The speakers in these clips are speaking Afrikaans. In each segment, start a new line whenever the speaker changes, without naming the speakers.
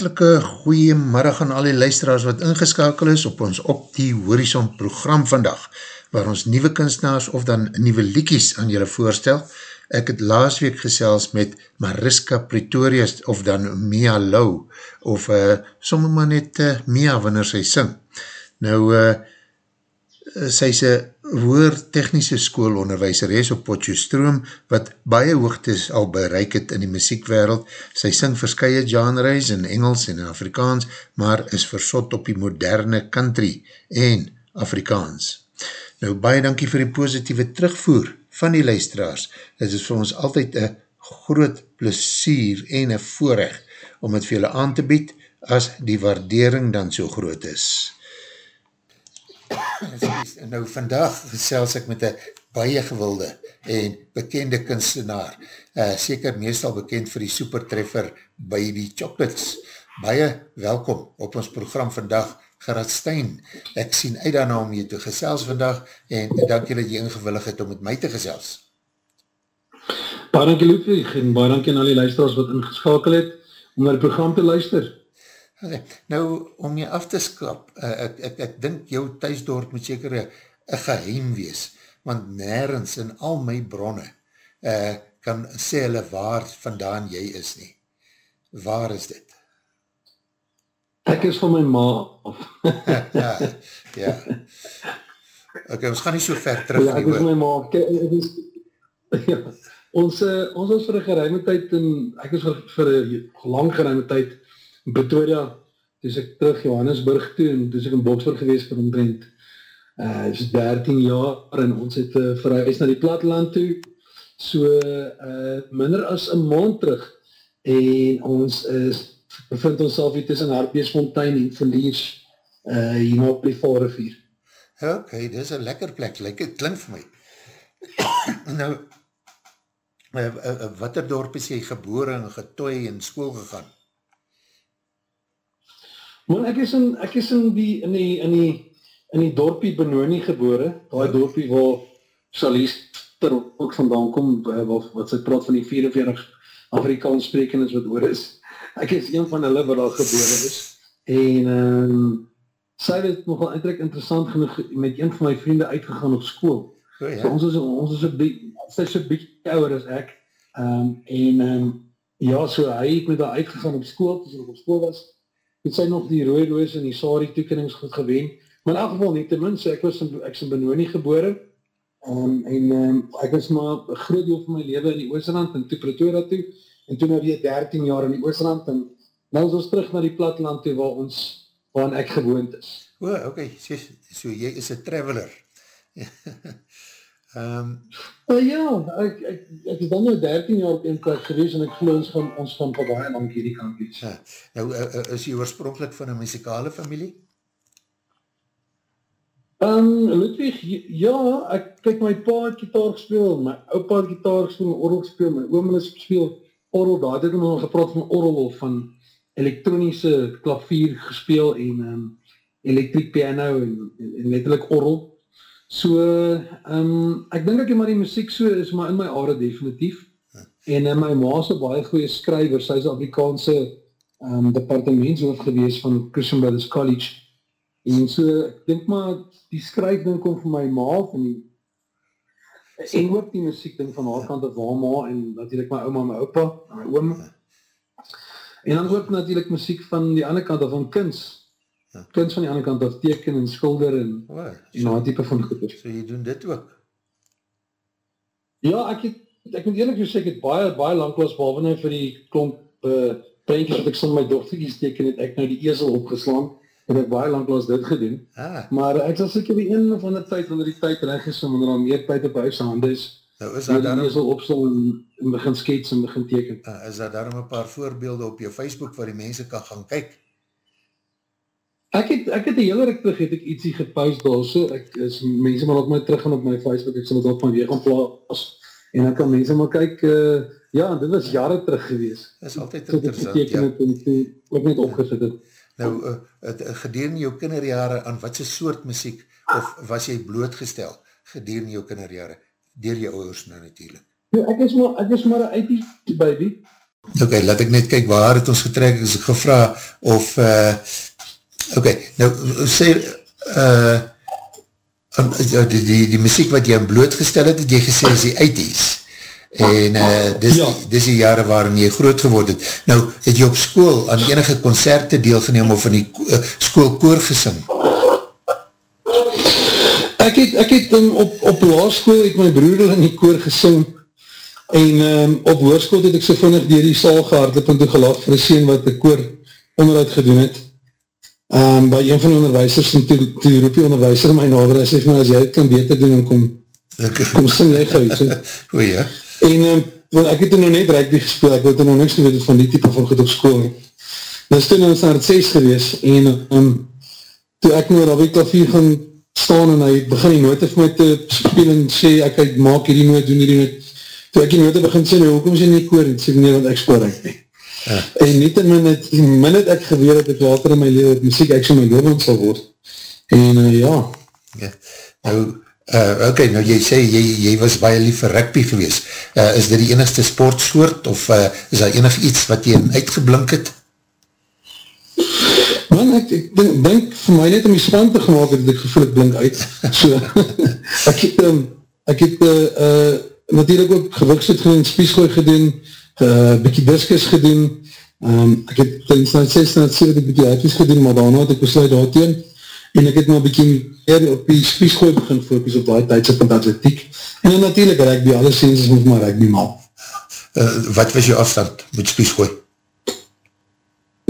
hartelike goeie middag aan al die luisteraars wat ingeskakel is op ons Op die Horizon program vandag, waar ons nieuwe kunstenaars of dan nieuwe liekies aan julle voorstel. Ek het laas week gesels met Mariska Pretorius of dan Mia Lou, of uh, somme maar net uh, Mia wanneer sy sing. Nou, uh, sy is een hoer technische skoolonderwijseres op Potjostroom, wat baie hoogtes al bereik het in die muziekwereld. Sy sing verskye genres in Engels en in Afrikaans, maar is versot op die moderne country en Afrikaans. Nou, baie dankie vir die positieve terugvoer van die luisteraars. Het is vir ons altyd een groot plesier en een voorrecht om het vir julle aan te bied as die waardering dan so groot is. nou vandag gesels ek met een baie gewilde en bekende kunstenaar, uh, seker meestal bekend vir die supertreffer Baby Chocolates. Baie welkom op ons program vandag, Gerard Stein. Ek sien uit daarna om jy te gesels vandag en dank jy dat jy ingewillig het om met my te gesels.
Baie dankie Ludwig en baie dankie aan al die luisteraars wat ingeskakel het om naar die program te luister.
Okay. Nou, om jy af te skap, uh, ek, ek, ek dink jou thuisdorp moet seker een geheim wees, want nergens in al my bronne uh, kan sê hulle waar vandaan jy is nie. Waar is dit?
Ek is van my ma af.
ja, ja. Ok, ons gaan nie so ver terug.
Ja, ek is my ma. Ek, ek is, ja, ons, uh, ons was vir een geruime tyd, en ek is vir, vir een lang geruime tyd, in Pretoria, toe ek terug Johannesburg toe, en toe ek in Boksburg gewees vir omtrent, uh, is 13 jaar, en ons het uh, verhuis na die platteland toe, so uh, minder as een maand terug, en ons is, bevind ons self hier tussen Hartbeesfontein en Verliers, uh, hier op die Valrivier.
Ok, dit is een lekker plek, like, het klink vir my. nou, wat er dorp is jy gebore en getooi en school gegaan?
Man, ek is in, ek is in die, in die, in die, in die dorpie Benoni gebore, ja. dorpie waar ter ook vandaan kom, wat, wat sy praat van die 44 Afrikaans sprekendes wat oor is. Ek is een van hulle wat daar gebore is. En um, sy het nogal eindelijk interessant genoeg met een van my vriende uitgegaan op school. Oh, ja. so ons is, ons is een beetje, sy is een beetje ouder as ek. Um, en um, ja, so hy het met haar uitgegaan op school, toen sy op school was, het sy nog die rooie roos en die sari toekennings goed geween, maar in elk geval nie, tenminste, ek was in, ek is in Benoni gebore, um, en um, ek was maar een groot deel van my leven in die Oosterland, en toe Pretoria toe, en toen nou weer 13 jaar in die Oosterland, en nou is ons terug na die platteland toe, waar ons, waar ek gewoond is.
O, oh, okay. so, so jy is een traveler.
Um, uh, ja, ek, ek, ek is dan nou 13 jaar op een plek gewees en ek geloof ons gaan, ons gaan vir baie lang hierdie kant wees. Ja.
Nou, uh, is jy oorspronkelijk van een muzikale familie?
Um, Ludwig, ja, ek kyk my pa het gitaar gespeel, my opa het gitaar gespeel, my orrel gespeel, my oom het gespeel, orrel, daar het ek nog gepraat van orrel of van elektronische klavier gespeel en um, elektriek piano en, en, en letterlijk orrel. So, um, ek dink ek maar die muziek so is maar in my aarde definitief. En in my ma een baie goeie skryver, sy is Afrikaanse um, departementshoof gewees van Christian Brothers College. En so, ek dink maar die skryf ding kom van my ma van die en ook die muziek ding van haar kant of haar ma en natuurlijk my oma, my opa, my oom. En dan ook natuurlijk muziek van die ander kant of van kunst Ja. Kunst van die andere kant, dat teken en schilder en, oh, en so, type van goeders.
So jy doen dit ook?
Ja, ek het, ek moet eerlijk sê, ek het baie, baie lang was, behalve nou vir die klomp uh, prentjes wat ek son my dochterkies teken, het ek nou die eesel opgeslaan, en ek baie lang was dit gedoen. Ah. Maar ek sal seker die een van die tyd, wanneer die tyd reg is, en wanneer al meer tyd op huis aan is, nou is dat daarom, eesel opstel en, en begin skets en begin teken.
Uh, is dat daarom een paar voorbeelde op jou Facebook waar die mense kan gaan kyk?
Ek het ek het 'n hele ruk terug het ek ietsie gepost daarso. Ek is mense maar ook my terug gaan op my Facebook. Ek sal dit op my weer gaan plaas. En dan kan mense maar kyk uh ja, dit was jare terug gewees.
Dit is altyd
ek
interessant, ja.
het en toe ook net opgesit het.
Nou, uh, het, uh, gedurende jou kinderjare, aan wat soort muziek, of was jy blootgestel gedurende jou kinderjare, dier jou ouders nou natuurlijk?
Ja, ek is maar ek is maar 'n 80 baby.
Ok, laat ek net kyk waar het ons getrek, is ek gevra of, uh, ok, nou, sê, uh, die, die, die muziek wat jy aan blootgestel het, het jy gesê is die 80s, en uh, dis,
Ja.
die, dis die jare waarin jy groot geword het. Nou, het jy op school aan enige concerte deelgeneem of in die uh, schoolkoor gesing?
Ek het ek het um, op op laerskool het my broer in die koor gesing en um, op hoërskool het ek so vinnig deur die saal gehardloop en toe gelag vir 'n seun wat 'n koor onderhoud gedoen het. Um, by een van die onderwysers en toe, toe roep die onderwyser my nader en sê my as jy dit kan beter doen dan kom kom sing jy gou iets.
O ja,
En um, want ek het nog net rugby gespeel, ek het toen nog niks geweet van die type van goed op school. Dus toen ons naar het 6 gewees en um, toe ek nou Robbie klavier gaan staan en hy begin die note vir my te speel en sê ek ek maak hierdie noot, doen hierdie noot. Toe ek die note begin sê, nou, hoekom jy nie koor? En sê nee, want ek uit nie.
Ja.
En niet in min het, die min het ek geweer dat ek later in my dat muziek ek so my leven sal word. En uh, ja,
ja. Nou, uh, ok, nou jy sê, jy, jy was baie lief vir rugby gewees. Uh, is dit die enigste sportsoort of uh, is daar enig iets wat jy in uitgeblink het?
Man, ek, ek denk, denk vir my net om die span te gemaakt het, het ek gevoel ek blink uit. So, ek het, um, ek het uh, uh, natuurlijk ook gewiksit gedoen, spiesgooi gedoen, uh, bykie discus gedoen, um, ek het tijdens na 6 na 7 het ek bykie uitjes gedoen, maar daarna het ek besluit daarteen, en ek het maar bykie meer op die spiesgooi begin focus op die tijdse van atletiek, en dan natuurlijk rugby, alle senses moet maar rugby maak.
Uh, wat was jou afstand met spiesgooi?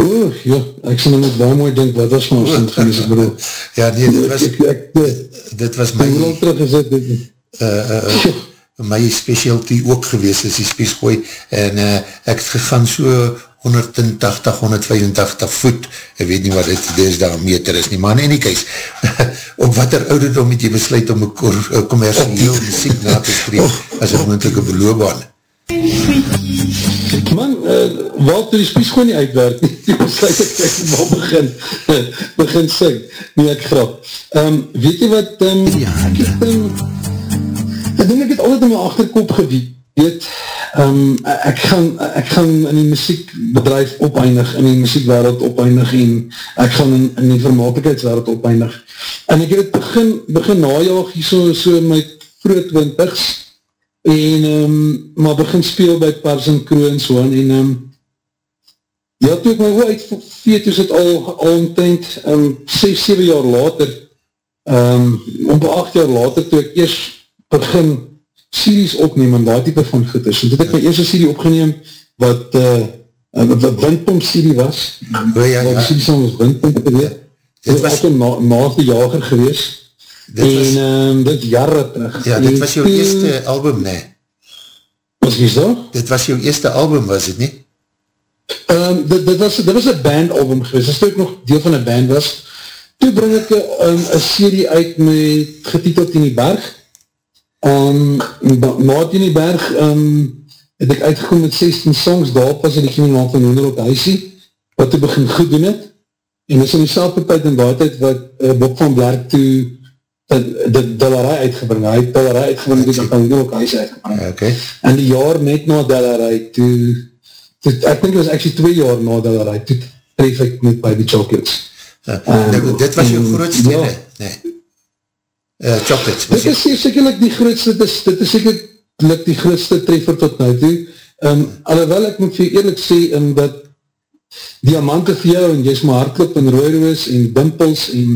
Oeh, ja, ek sal nou net baie mooi denk, wat was my afstand gewees, ek bedoel.
Ja, nee, dit was,
Ek, ek, ek,
dit was my,
Hoe lang terug is dit? dit-
uh, uh, uh, my specialty ook gewees is die spiesgooi en uh, ek het gegaan so 180, 185 voet, ek weet nie wat dit is daar meter is nie, maar in any case, op wat er ouderdom het jy besluit om een commercieel muziek na te streef as een moentelike beloobaan?
Man, uh, toe die spies gewoon nie uitwerk, nie, die besluit ek ek maar begin, begin sing, nie ek grap. Um, weet jy wat, um, ek het, um, altijd in my achterkop gebied, weet, um, ek, gaan, ek gaan in die muziekbedrijf opeindig, in die muziekwereld opeindig en ek gaan in, in die vermaaklikheidswereld opeindig. En ek het begin, begin najaag hier so, so my vroeg twintigs, en um, maar begin speel by Pars en Kroon en so aan, en um, ja, toe ek my oor uitveet, is het al, al omtrent um, 6, 7 jaar later, um, om 8 jaar later, toe ek eers begin series opneem en daar type van goed is, en het ek my eerste serie opgeneem, wat, uh, wat, Windpomp serie was,
O ja,
wat
ja,
die serie song was Windpomp, ek weet,
Dit
dit
was-
was ook een na, naagde jager gewees,
dit was,
en um, dit jare terug.
ja, dit was jou
En
eerste album, nee.
Was jy so?
Dit was jou eerste album, was het nie?
Um, dit, dit, was, dit was een bandalbum geweest, as ek nog deel van een band was. Toe bring ek een um, serie uit met getiteld in die berg. Um, in die berg um, het ek uitgekom met 16 songs, daar pas het die kriminaal van Hoender op Huisie, wat toe begin goed doen het. En dis in die selfde tyd in die tijd wat uh, Bob van Blerk toe de Delarij uitgebring, hy het Delarij uitgebring, toe dat hy op Huisie uitgebring.
Ok,
En die jaar net na Delarij, toe, toe, ek denk het was actually twee jaar na Delarij, toe tref ek met Baby Chocolates.
uh, nou, dit was jou
en-
grootste,
ja.
nee, nee. Uh, chocolates,
Dit is sekerlik die grootste, dit is, dit is sekerlik die grootste treffer tot nou toe. Um, alhoewel ek moet vir eerlijk sê, um, dat Diamante vir jou en Jy's my hartklop en Rooiroos en Dimpels en,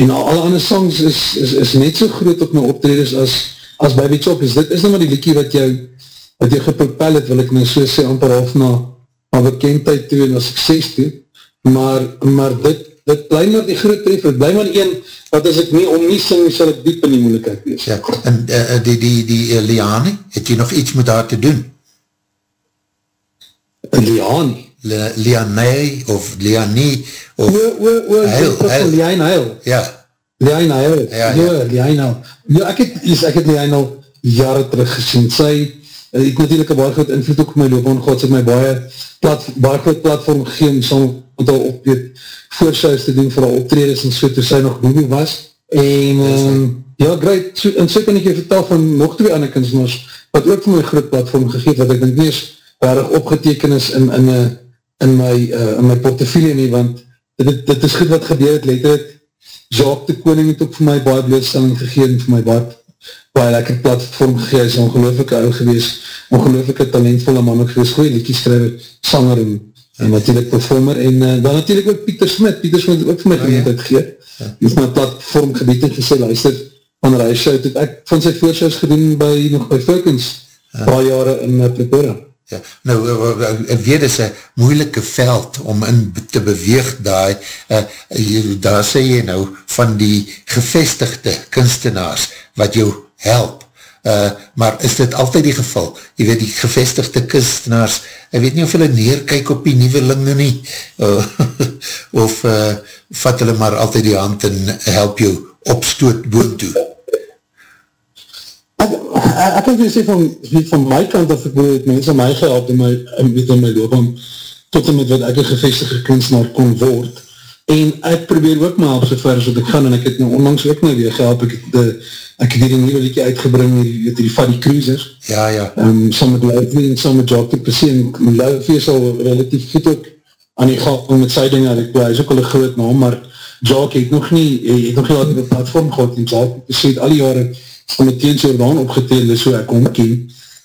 en alle ander songs is, is, is net so groot op my optreders as, as Baby Chocolates. Dit is nou maar die liekie wat jou, wat jou gepropel het, wil ek nou so sê, amper half na, na bekendheid toe en na sukses toe. Maar, maar dit, dit bly maar die groot treffer, bly maar een, wat as ek nie om nie sing, sal ek diep in die moeilijkheid wees.
ja, en uh, die, die, die uh, Liane, het jy nog iets met haar te doen?
Liani.
Le- Lianei of Lianie of
O, o, o,
Heil,
Heil. Liain Heil.
ja,
Liain Heil.
Ja, ja.
Ja, Liain Heil. Ja, ek het, ek het Liain al jare terug gesien. Sy uh, het natuurlijk een baie groot invloed ook op my loopbaan gehad. Het my baie, plat, baie groot platform gegeen om saam met haar op weet, voorshuis te doen vir haar optreders en so, toe sy nog baby was. En, um, ja, great. So, en so kan ek jy vertel van nog twee ander kunstenaars, wat ook vir my groot platform gegeet, wat ek denk nie eens erg opgeteken is in, in, in, in my, uh, in my portefeuille nie, want dit, dit is goed wat gebeur het, letterlijk, Jacques de Koning het ook vir my baie blootstelling gegeen, vir my baie, baie lekker platform gegeen, is ongelooflike ou gewees, ongelooflike talentvolle man ook gewees, goeie liedjes skryver, sanger en, en natuurlijk performer, en uh, dan natuurlijk ook Pieter Smit, Pieter Smit ook vir my
Oh, ja.
geleentheid gegeen, ja. die het my platform gebied en gesê, luister, wanneer hy shout, het ek van sy voorshuis gedoen by, nog by Vulkens, ja. paar jare in uh, Pretoria.
Ja, nou, eh, eh, ek weet, is een moeilike veld om in te beweeg daai, uh, daar sê jy nou van die gevestigde kunstenaars wat jou help, uh, maar is dit altyd die geval? Jy weet, die gevestigde kunstenaars, ek weet nie of hulle neerkyk op die nieuwelinge nie, uh, of uh, vat hulle maar altyd die hand en help jou opstoot boon toe.
Ek, kan jou sê van, van my kant af, ek het mense my gehelp in my, in, weet in my loopbaan, tot en met wat ek een gevestigde kunstenaar kon word, en ek probeer ook my help so ver as wat ek gaan, en ek het nou onlangs ook nou weer gehelp, ek het, de, ek het hier een nieuwe liedje uitgebring, hier, weet die Fuddy Cruisers,
Ja, ja,
um, saam met Louvie en saam met Jacques de Pessie, en Louvie is al relatief goed ook aan die gang met sy dinge, ek, hy is ook al een groot naam, maar Jacques het nog nie, hy het nog nie altijd op platform gehad, en Jacques de Pessie het al die jare van die teens Jordaan opgetreden, so ek omken,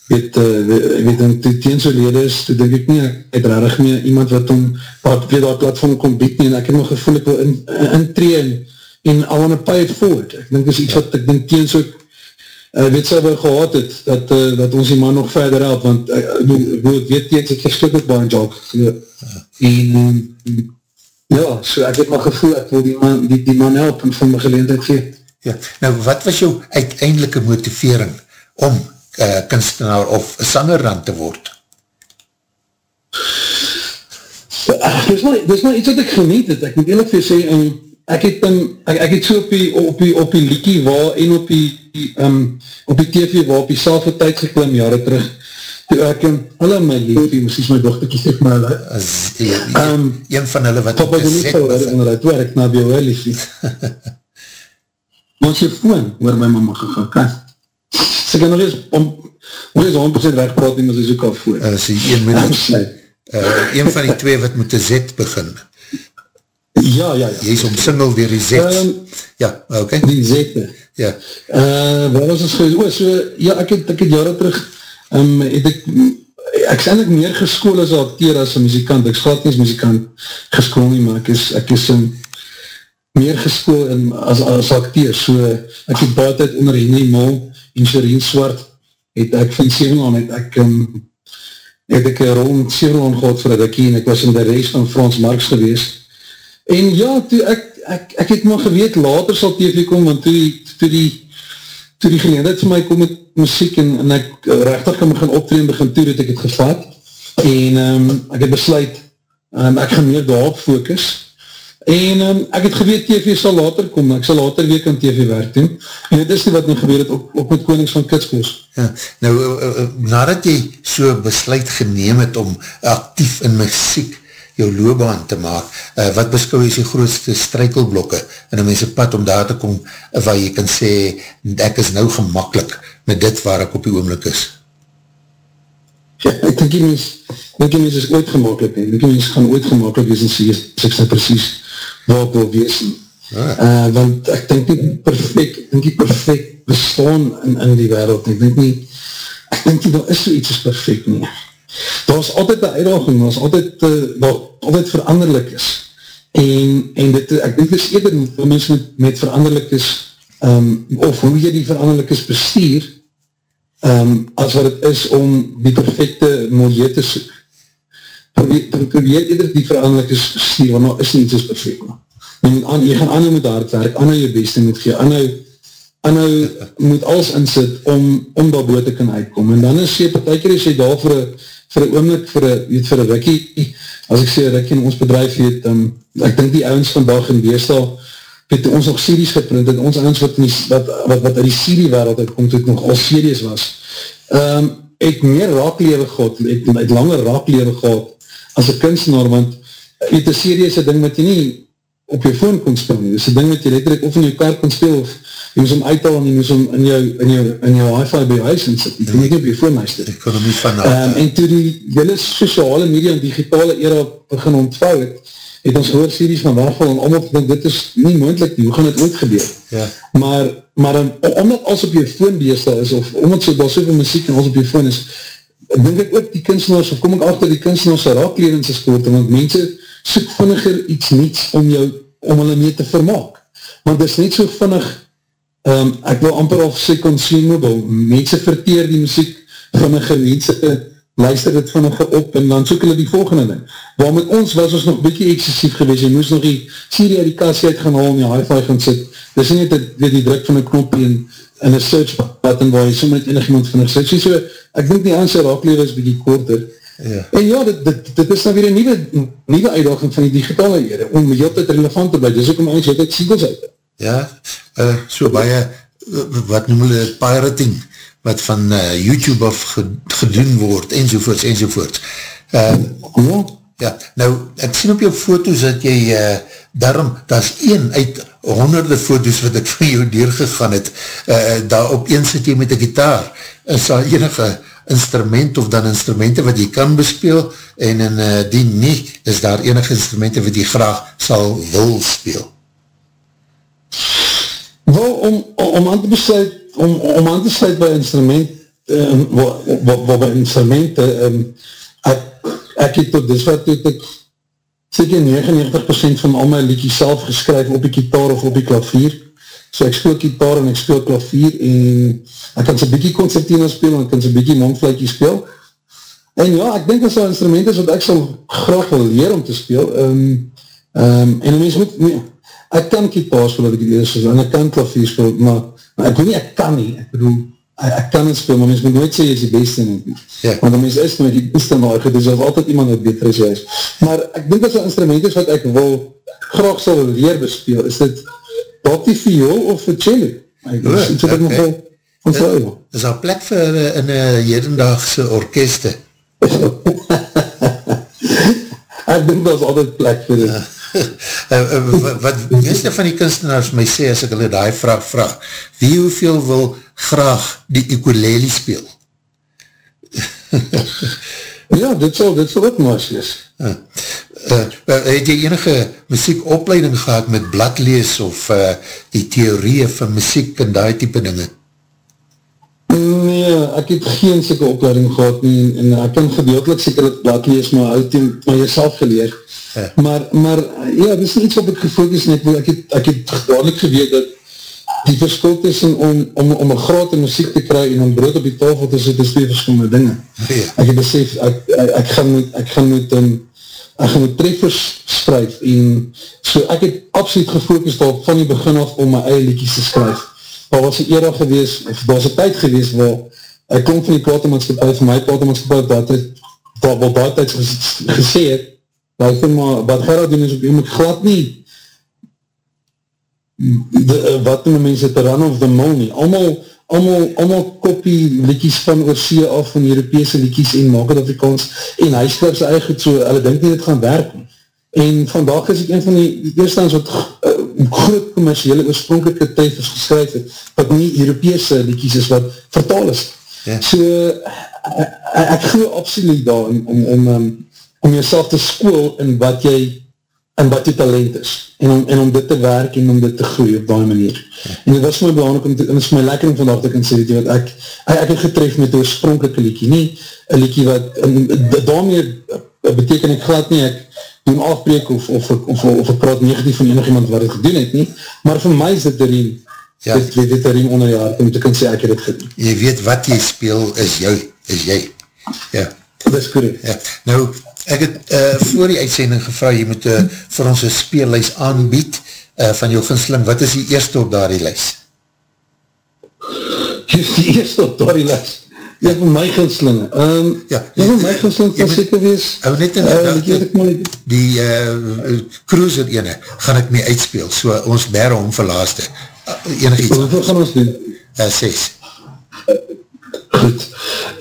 weet, uh, weet, en toe teens lede is, toe denk ek nie, ek het rarig meer iemand wat om, wat weet dat platform kon bied nie, en ek het nog gevoel ek wil in, intree en, en al aan een pay it forward, ek denk is iets wat ek denk teens ook, uh, weet sy wel gehad het, dat, uh, dat ons die man nog verder help, want uh, uh, ek weet teens, ek ook baie in Jacques, ja. en, um, ja, so ek het maar gevoel, ek wil die man, die, die man help, en van my geleendheid gee.
Ja, nou wat was jou uiteindelike motivering om uh, kunstenaar of sanger dan te word?
Dis maar, dis maar iets wat ek geniet het, ek moet eerlijk vir sê, um, ek het dan, ek, ek het so op die, op die, op die liekie waar, en op die, die um, op die tv waar op die selfde tyd geklim, jare terug, toe ek, um, hulle my liefie, misschien my dochterkie sê maar hulle,
As, die, die,
Um,
een van hulle wat
papa is nie
geset
so,
bevind.
inderdaad, waar ek na by jou liefie. Maar as jy foon, hoor my mama gegaan, kan, sy kan nog eens, om, nog eens 100% wegpraat nie, maar sy soek al voor.
As die een, moet, uh, een van die twee wat moet een Z begin.
Ja, ja, ja.
Jy is omsingel dier die Z.
Um,
ja, ok.
Die zette.
Ja,
Uh, waar was ons gewees? O, so, ja, ek het, ek het jare terug, um, het ek, ek is eindelijk meer geskool as acteur as een muzikant, ek is glad nie as muzikant geskool nie, maar ek is, ek is um, meer geskool in, as, as acteur, so, ek het baie tijd onder Henny Mol en Shireen Swart, het ek van Sevelaan, het ek, um, het ek een rol in Sevelaan gehad vir dat ek en ek was in de reis van Frans Marx gewees, en ja, toe ek, ek, ek het maar geweet, later sal TV kom, want toe, toe die, toe die geleendheid vir my kom met muziek en, en ek rechtig kan begin optreden, begin toe het ek het gevat en um, ek het besluit um, ek gaan meer daarop focus. En um, ek het geweet TV sal later kom, ek sal later weer kan TV werk doen. En dit is nie wat nou gebeur het ook, ook met Konings van Kitskos.
Ja. Nou, uh, uh, nadat jy so besluit geneem het om actief in muziek jou loopbaan te maak, uh, wat beskou is die grootste strijkelblokke in een mense pad om daar te kom, uh, waar jy kan sê, ek is nou gemakkelijk met dit waar ek op die oomlik is.
Ja, ek denk die mens, denk die mens is ooit gemakkelijk, ek denk die mens gaan ooit gemakkelijk wees en sê, as ek sê precies waar ek wil wees.
Ah.
Uh, want ek denk nie perfect, ek denk nie perfect bestaan in, in die wereld, ek denk nie, ek denk nie, daar is so iets as perfect nie. Daar is altyd een uitdaging, daar is altyd, uh, daar altyd veranderlik is. En, en dit, ek denk dis eerder hoe mens met, met veranderlik is, um, of hoe jy die veranderlik is bestuur, um, as wat het is om die perfecte milieu te soek. Probeer, probeer eerder die veranderlik is bestuur, want nou is nie iets as perfect. moet aan, jy gaan aanhou met hard werk, aanhou jy beste moet gee, aanhou, aanhou moet alles insit om, om daarboe te kan uitkom. En dan is jy, partijker is jy daar vir een vir een oomlik, vir een, vir een rikkie, as ek sê rikkie in ons bedrijf weet, um, ek dink die ouwens vandag in Weestal, weet ons nog series geprint, en ons ouwens wat, wat, wat, wat in die serie wereld uitkomt, het nog al series was, um, het meer raaklewe gehad, het, het langer raaklewe gehad, as een kunstenaar, want, een serie is een ding wat jy nie op jou phone kon speel nie, dus een ding wat jy letterlijk of in jou kaart kon speel, of jy moes hom uithaal en jy moes hom in jou, in jou, in jou hi-fi by jou huis in sit, jy kon nie op jou phone luister.
Ek kon hom nie van
um, En toe die hele sociale media en digitale era begin ontvouw het, het ons gehoor series van wegval en allemaal gedink, dit is nie moendlik nie, hoe gaan dit ooit gebeur?
Ja.
Maar, maar um, omdat alles op jou phone beestel is, of omdat so, daar soveel muziek en alles op jou phone is, denk ek ook die kunstenaars, of kom ek achter die kunstenaars raakledings is geworden, want mense soek vinniger iets niets om jou, om hulle mee te vermaak. Want dit is net so vinnig, um, ek wil amper al sê consumable, mense verteer die muziek vinniger, mense luister dit vinniger op en dan soek hulle die volgende ding. Waar met ons was ons nog bykie excessief gewees, jy moes nog die serie uit die kassie uit gaan haal en die hi-fi gaan sit, dit is net die, die druk van een knopje en, en een search button waar jy so met enig iemand vinnig sit, so, ek denk die aanse raaklewe is bykie korter, Ja. En ja, dit, dit, dit is nou weer een nieuwe, nieuwe uitdaging van die digitale ere, om heel tijd relevant te blijven. Dus ook om ons heel tijd siegels uit.
Ja, uh, so baie, uh, wat noem hulle, pirating, wat van uh, YouTube af gedoen word, enzovoorts, enzovoorts. Uh, ja. ja, nou, ek sien op jou foto's dat jy, uh, daarom, dat is een uit honderde foto's wat ek van jou deurgegaan het, uh, daar op een sit jy met een gitaar, is daar enige instrument of dan instrumente wat jy kan bespeel en in uh, die nie is daar enige instrumente wat jy graag sal wil speel?
Wel, om, om aan te besluit, om, om aan te sluit by instrument, um, wat, wat by instrumente, um, ek, ek het tot dis wat het ek seker 99% van al my liedjes self geskryf op die kitaar of op die klavier, So ek speel kitaar en ek speel klavier en ek kan so bykie concertina speel en ek kan so bykie mondvluitje speel. En ja, ek denk dat so instrument is wat ek sal graag wil leer om te speel. Um, um, en mens moet, nee, ek kan kitaar speel wat ek die eerste en ek kan klavier speel, maar, maar ek wil nie, ek kan nie, ek bedoel, ek, kan het speel, maar mens moet nooit sê, jy is die beste nie. Ja. Want die mens is nooit die beste maar goed, dus is altyd iemand wat beter is juist. Maar ek denk dat so instrument is wat ek wil graag sal leer bespeel, is dit, dalk die viool of die cello. Ek ja, is okay. nogal
ontvouw. Is daar plek vir in een hedendaagse orkeste?
ek denk dat is altijd plek vir dit.
uh, uh, wat meeste van die kunstenaars my sê, as ek hulle die vraag vraag, wie hoeveel wil graag die ukulele speel?
ja, dit sal, dit sal ook maas wees. Uh,
uh, het jy enige muziekopleiding gehad met bladlees of uh, die theorieën van muziek en die type dinge?
Nee, ek het geen syke opleiding gehad nie en ek kan gedeeltelik seker het bladlees, maar uit die, maar jyself geleer. Ja. Maar, maar ja, dit is iets wat ek gefokus net, ek het, ek het dadelijk geweet dat die verskil tussen om, om, om een graad in muziek te kry en om brood op die tafel te sit is twee verskillende dinge. Ja. Ek het besef, ek, ek, ek gaan met, ek gaan met um, ek gaan met treffers skryf en so ek het absoluut gefocust op van die begin af om my eie liedjes te skryf. Daar was een era gewees, of daar was een tyd gewees waar ek klonk van die platemaatskapie, van my platemaatskapie, dat het, wat wel daar tyd gesê het, dat ek vind maar, wat Gerard doen is op iemand glad nie, de, wat noem mense, te run of the mill nie, allemaal, allemaal, allemaal kopie liedjes van oorsee af van Europese liedjes en maak het Afrikaans. En hy skryf sy eigen goed so, hulle denk nie dit gaan werk en vandag is ek een van die, die eerstens wat uh, groot commerciële oorspronkelijke tyfers geskryf het, wat nie Europese liedjes is wat vertaal is. Yeah. so uh, ek glo absoluut daar om, om, om, um, om jyself te skool in wat jy en wat die talent is, en om, en om dit te werk en om dit te groei op die manier. En dit was my belangrijk om te, en het is my lekker om vandag te kan sê, wat ek, ek, ek het getref met die oorspronkelijke liekie, nie een liekie wat, en daarmee beteken ek glad nie, ek doen afbreek of, of, of, of, of ek praat negatief van enig iemand wat het gedoen het nie, maar vir my is dit die riem, ja. dit, dit, dit die riem onder jaar, om te kan sê ek het het gedoen.
Jy weet wat jy speel is jou, is jy. Ja.
Dat is correct.
Ja. Nou, Ek het uh, voor die uitsending gevra, jy moet uh, vir ons een speellys aanbied uh, van jou ginsling. Wat is die eerste op daar die lys?
Die eerste op daar die lys? Ja, vir my ginslinge. Um,
Ja,
ja, vir my ginslinge
jy
kan seker wees.
Hou net in
uh, ek maar nie.
die uh, cruiser ene gaan ek mee uitspeel, so ons bere om vir laaste. Uh, enig iets,
Hoeveel gaan ons doen?
uh, ses.
Goed.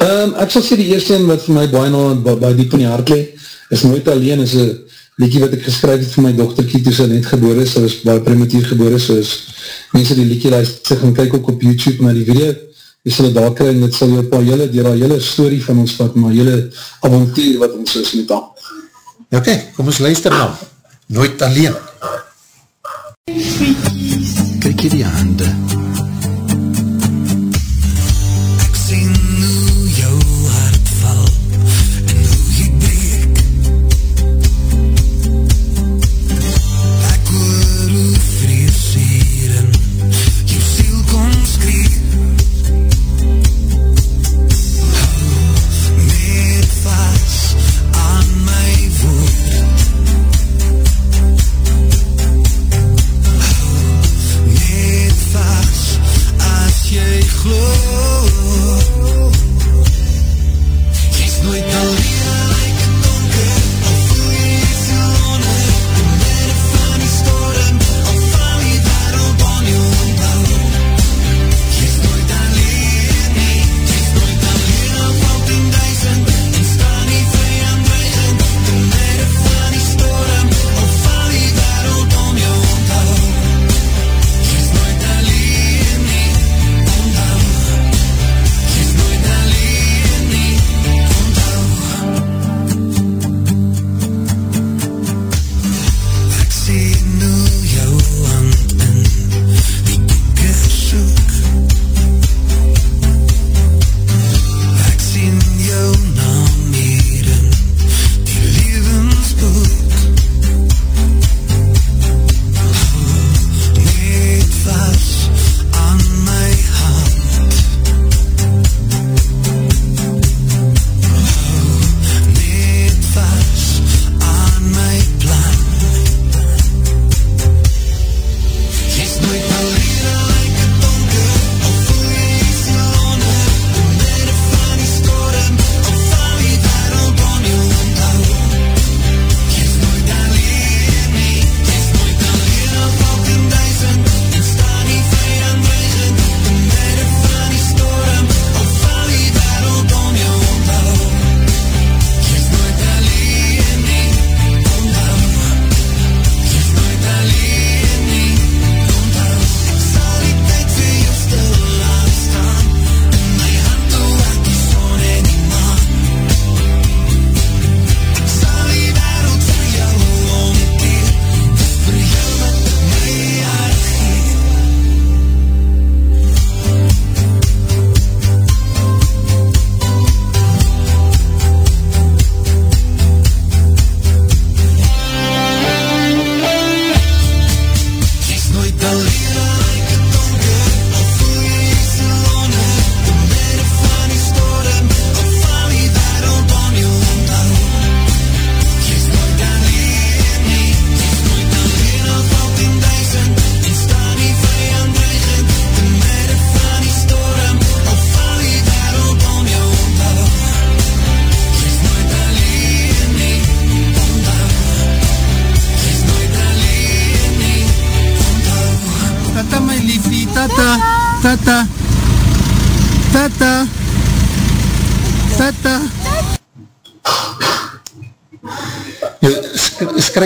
Um, ek sal sê die eerste een wat vir my baie na by, by diep in die hart lee, is Nooit Alleen, is een liedje wat ek geskryf het vir my dochterkie toe sy net gebore is, sy was baie primitief gebore, so is mense die liedje luister, sy gaan kyk ook op YouTube na die video, jy sal daar kry, en dit sal jou paar jylle, die jylle story van ons vat, maar jylle avontuur wat ons is met aan.
Ok, kom ons luister nou. Nooit alleen.
Kyk hier die hande
as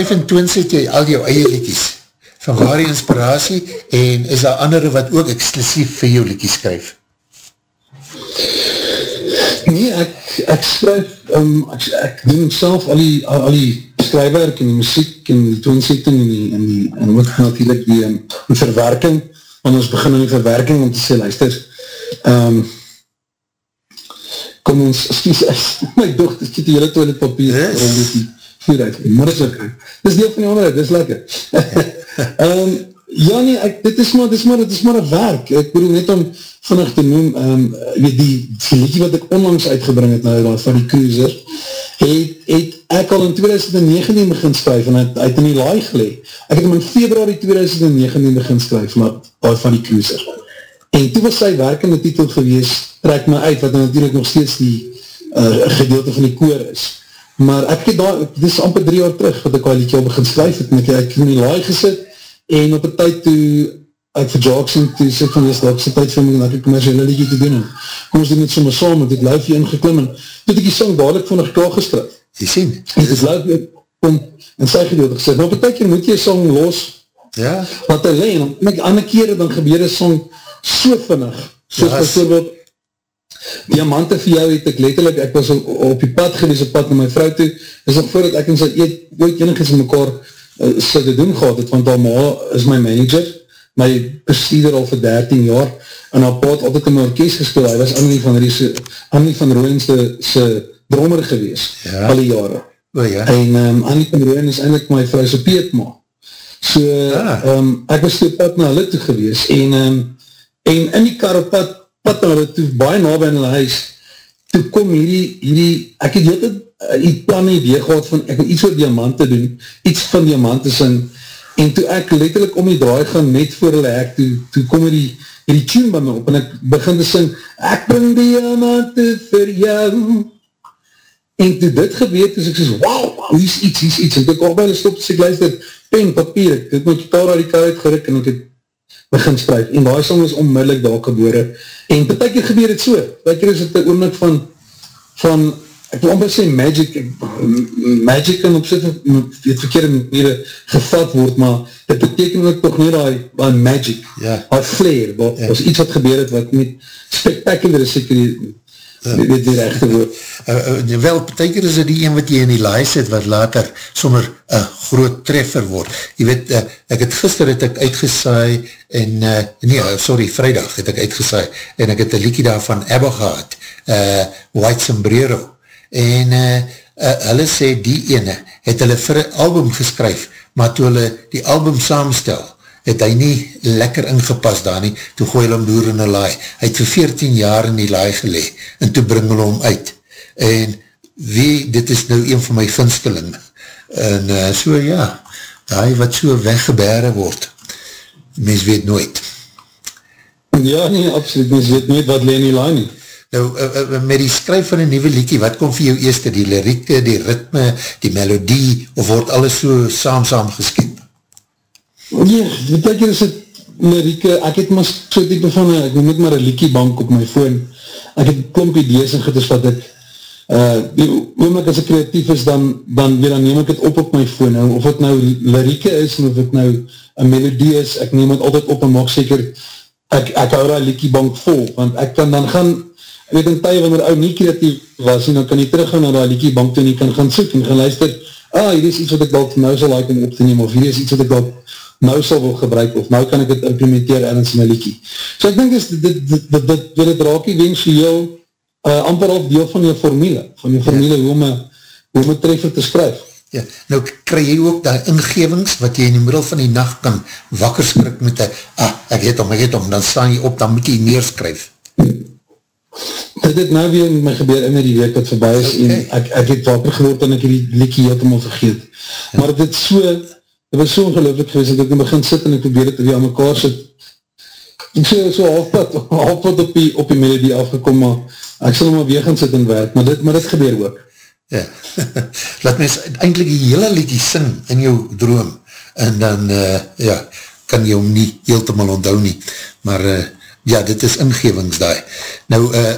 25 het jy
al jou eie liedjes. Van waar die inspiratie en is daar andere wat ook exclusief vir jou liedjes skryf?
Nee, ek, ek skryf, um, ek, ek doen self al die, al, al die skrywerk en die muziek en die toonsetting en, die, en, die, en ook natuurlijk die, um, die verwerking, want ons begin aan die verwerking om te sê, luister, um, kom ons, excuse, my dochter, dit die hele toiletpapier,
yes
met die dit is ok, dit is deel van die onderhoud, dit is lekker. um, ja nee, ek, dit is maar, dit is maar, dit is maar een werk, ek bedoel net om vinnig te noem, um, weet die, die liedje wat ek onlangs uitgebring het, nou, daar, van die cruiser, het, het ek al in 2019 begin skryf, en het, het in die laai gelee. Ek het hem in februari 2019 begin skryf, maar, daar van die cruiser. En toe was sy werkende titel gewees, trek my uit, wat natuurlijk nog steeds die uh, gedeelte van die koor is. Maar ek het daar, dit is amper drie jaar terug, wat ek al liedje al begin skryf het, en ek, ek in die laai gesit, en op die tyd toe ek vir Jackson toe sê van, dis dat is die tijd vir my, en ek een commerciële liedje te doen, en kom ons doen het sommer saam, met het luifje ingeklim, en toe het ek die song dadelijk van ek klaar geskryf.
Jy sien?
En het luifje kom, en sy gedeelte gesê, maar op die tyd moet jy song los,
Ja,
wat hy leen, en ek ander kere dan gebeur een song so vinnig, soos
Ja, is-
bijvoorbeeld Diamante vir jou het ek letterlijk, ek was op, op die pad gewees, op pad na my vrou toe, is nog voordat ek en sy eet, ooit enigiets in mekaar uh, sy te doen gehad het, want haar ma is my manager, my bestuurder al vir 13 jaar, en haar pa het altyd in my orkest gespeel, hy was Annie van, Riese, Annie van Rooien sy, sy drummer gewees,
Ja.
al die jare.
o ja.
En um, Annie van Rooien is eindelijk my vrou sy peetma. So,
Ah.
um, ek was toe pad na hulle toe gewees, en, um, en in die kar op pad, pad na hulle toe, baie na by in hulle huis, toe kom hierdie, hierdie ek het altijd uh, die plan idee gehad van, ek wil iets oor diamante doen, iets van diamante sing, en toe ek letterlijk om die draai gaan, net voor hulle hek, toe, toe kom hierdie, hierdie tune by my op, en ek begin te sing, ek bring diamante vir jou, En toe dit gebeur, toe ek soos, wauw, hier is iets, hier is iets. En toe ek al by hulle stop, sê ek luister, pen, papier, ek het my gitaar uit die kar uitgerik en ek het begin skryf. En die song is onmiddellik daar gebore. En per keer gebeur het so. Per keer is het een oomlik van, van, ek wil amper sê magic, magic kan op sit, het verkeerde maniere gevat word, maar dit beteken ook toch nie die, die magic,
Ja.
die flair, wat,
Ja.
was iets wat gebeur het, wat niet spectacular is, seker die,
Ja.
die, die, die rechte woord.
Uh, uh, wel, beteker is dit die een wat jy in die laai sit, wat later sommer een groot treffer word. Jy weet, uh, ek het gister het ek uitgesaai, en, uh, nee, sorry, vrijdag het ek uitgesaai, en ek het een liekie daarvan Abba gehad, uh, White Sombrero, en uh, uh, hulle sê die ene, het hulle vir een album geskryf, maar toe hulle die album samenstel, het hy nie lekker ingepas daar nie, toe gooi hulle hom door in een laai. Hy het vir 14 jaar in die laai gelee, en toe bring hulle hom uit. En wie, dit is nou een van my gunsteling. En uh, so ja, hy wat so weggebere word, mens weet nooit.
Ja, nee, absoluut, mens weet nooit wat leen die laai nie.
Nou, uh, uh, met die skryf van een nieuwe liedje, wat kom vir jou eerste, die lirieke, die ritme, die melodie, of word alles so saam-saam geskip?
Nee, weet ek is het lirieke, ek het maar so type van, ek noem het maar een liedjiebank op my phone, ek het klomp idees en gites wat ek, uh, die oomlik as ek kreatief is, dan, dan, weer, dan neem ek het op op my phone, nou, of het nou lirieke is, en of het nou een melodie is, ek neem het altijd op en maak seker, ek, ek hou die liedjiebank vol, want ek kan dan gaan, ek weet in tye wanneer ou nie kreatief was, en dan kan jy teruggaan na die liedjiebank toe, en jy kan gaan soek, en gaan luister, ah, hier is iets wat ek dalk nou sal like om op te neem, of hier is iets wat ek dalk nou sal wil gebruik, of nou kan ek het implementeer ergens in my liedjie. So ek dink is, dit, dit, dit, dit, dit, dit het raakie wensueel, uh, amper al deel van jou formule, van jou formule, ja. hoe om een, hoe om een treffer te skryf.
Ja, nou kry jy ook die ingevings wat jy in die middel van die nacht kan wakker skrik met die, ah, ek het om, ek het om, dan staan jy op, dan moet jy neerskryf.
Dit het nou weer met my gebeur in die week wat voorbij is okay. en ek, ek het wakker geword en ek het die liekie heeltemaal vergeet. Ja. Maar dit so, dit was so ongelooflik geweest dat ek in begin sit en ek probeer het weer aan mekaar sit. Ek so, so halfpad, halfpad op die, op die melodie afgekom, maar ek sal maar weer gaan sit en werk, maar dit, maar dit gebeur ook.
Ja, laat mens eindelijk die hele liedje sing in jou droom, en dan, uh, ja, kan jy hom nie heeltemal onthou nie, maar, uh, ja, dit is ingevings daai. Nou, uh,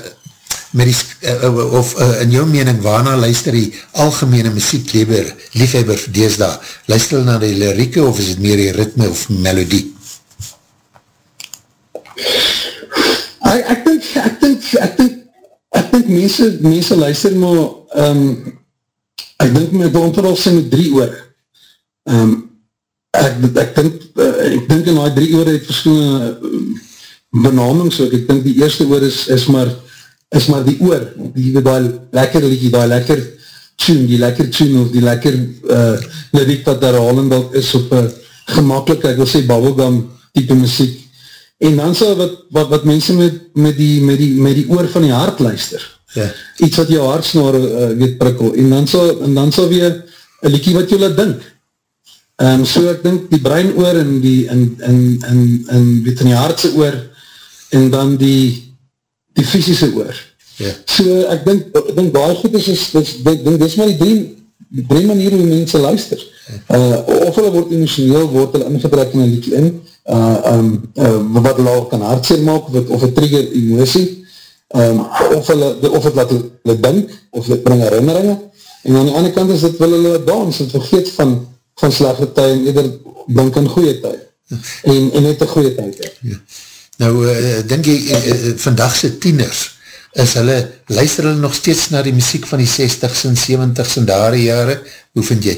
met die, uh, of uh, in jou mening, waarna luister die algemene muziekleber, liefhebber deesda, luister na die lirieke, of is het meer die ritme of melodie?
Ek, dink, ek dink, ek dink, ek dink mense, mense luister maar, um, ek dink met onteral sê met drie oor. Um, ek, ek dink, ek dink in die drie oor het verskillende uh, benamings ook. Ek dink die eerste oor is, is maar, is maar die oor, die, die lekker liedje, die lekker tune, die lekker tune of die lekker uh, liriek wat herhaling dat is op een gemakkelijk, ek wil sê bubblegum type muziek. En dan sal wat, wat, wat mense met, met, die, met, die, met die oor van die hart luister.
Ja.
Iets wat jou hartsnaar uh, weet prikkel. En dan sal, en dan sal weer een liekie wat jou laat dink. Um, so ek dink die brein oor en die en, en, en, en weet in die hartse oor en dan die, die fysische oor.
Ja.
So ek dink, ek dink baie goed is, is, is dink, dink, dis maar die drie, die drie manier hoe mense luister. Uh, of hulle word emotioneel, word hulle ingetrek in een liedje in, uh, um, uh, wat hulle al kan hartseer maak, of het, of het trigger emotie, um, of hulle, of het laat hulle dink, of het bring herinneringe, en aan die andere kant is dit wil hulle dans, en vergeet van, van slechte tyd, en eerder dink in goeie tyd, en, en net een goeie tyd, ja.
Nou, uh, denk jy, uh, uh, vandagse tieners, is hulle, luister hulle nog steeds na die muziek van die 60s en 70s en daar jare, hoe vind jy?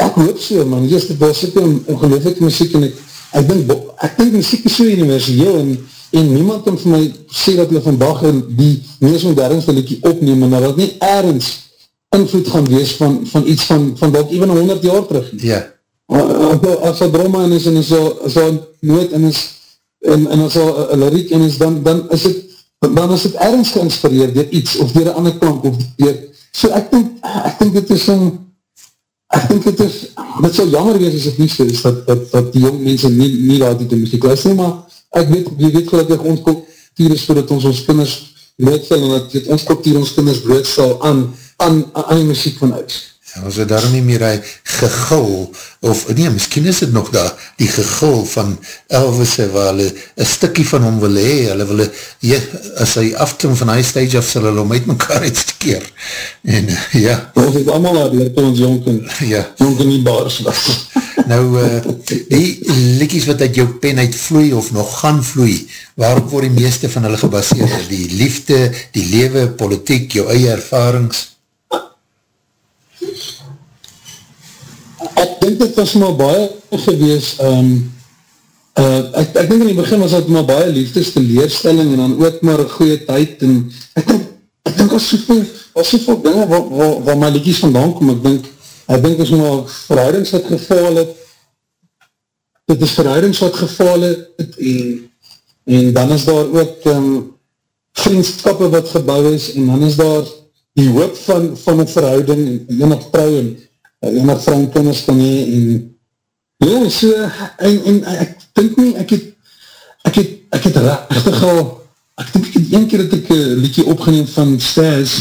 ek hoop so, man, jy is dit was ook een ongelooflijke muziek en ek, ek denk, ek denk muziek is so universeel en, en niemand kan vir my sê dat hulle vandag die meest modernste liedje opneem en dat nie ergens invloed gaan wees van, van iets van, van dat even 100 jaar terug.
Ja.
As dat drama in is en is al nooit en is en, en as al een lyriek en is dan, dan is het dan is het ergens geïnspireerd door iets of door een ander klank of door, so ek denk, ek denk dit is een ek denk het is, dit sal jammer wees as het nie so is, dat, dat, dat die jong mense nie, nie laat die muziek luister, maar ek weet, jy weet gelukkig ons kultuur is voordat ons ons kinders bloodstel, en dat ons kultuur ons kinders bloodstel aan, aan, aan die muziek van uit.
Ja, ons het daarom nie meer die gegul, of nee, miskien is het nog daar, die gegul van Elvis, waar hulle een stikkie van hom wil hee, hulle wil, jy, as hy afklim van die stage af, sal hulle om uit mekaar uitstekeer. En, ja.
Ons het allemaal daar, leer ons jonken,
ja.
jonken nie baars was.
nou, uh, die liedjies wat uit jou pen uitvloei, of nog gaan vloei, waarop word die meeste van hulle gebaseerd? Die liefde, die lewe, politiek, jou eie ervarings?
Denk dit was maar baie gewees, um, uh, ek, ek denk in die begin was het maar baie liefdes teleerstelling en dan ook maar een goeie tyd en ek denk, ek denk was soveel, was soveel dinge waar, waar, waar my liedjes vandaan kom, ek denk, ek denk is maar verhoudings wat geval het, dit is verhoudings wat geval het en, en dan is daar ook um, vriendskappe wat gebouw is en dan is daar die hoop van, van een verhouding en, en nog trouw en en wat Frank kinders kan hee, en ja, so, en, en ek dink nie, ek het, ek het, ek het rechtig al, ek dink ek het een keer dat ek een liedje opgeneem van Stas,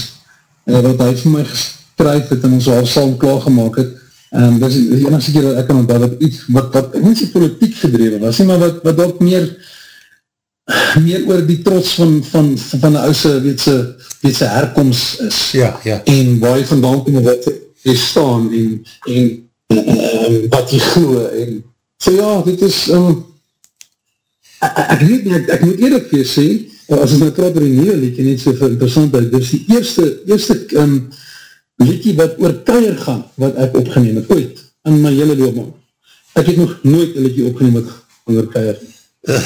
uh, wat hy vir my geskryf het, en ons al saam klaargemaak het, en dat is die enigste keer dat ek kan onthou, dat iets, wat, wat, ek nie politiek gedreven was, nie, maar wat, wat ook meer, meer oor die trots van, van, van, van die ouse, weet sy, weet sy herkomst is,
ja, ja.
en waar jy vandaan kom, wat, jy staan en, en, en wat jy glo en so ja, dit is um, ek, ek weet nie, ek, ek moet eerlijk weer sê, as ek nou praat oor die nieuwe liedje, net so vir interessant, dit is die eerste, eerste um, liedje wat oor keier gaan, wat ek opgeneem het, ooit, in my hele loopman. Ek het nog nooit een liedje opgeneem wat oor keier.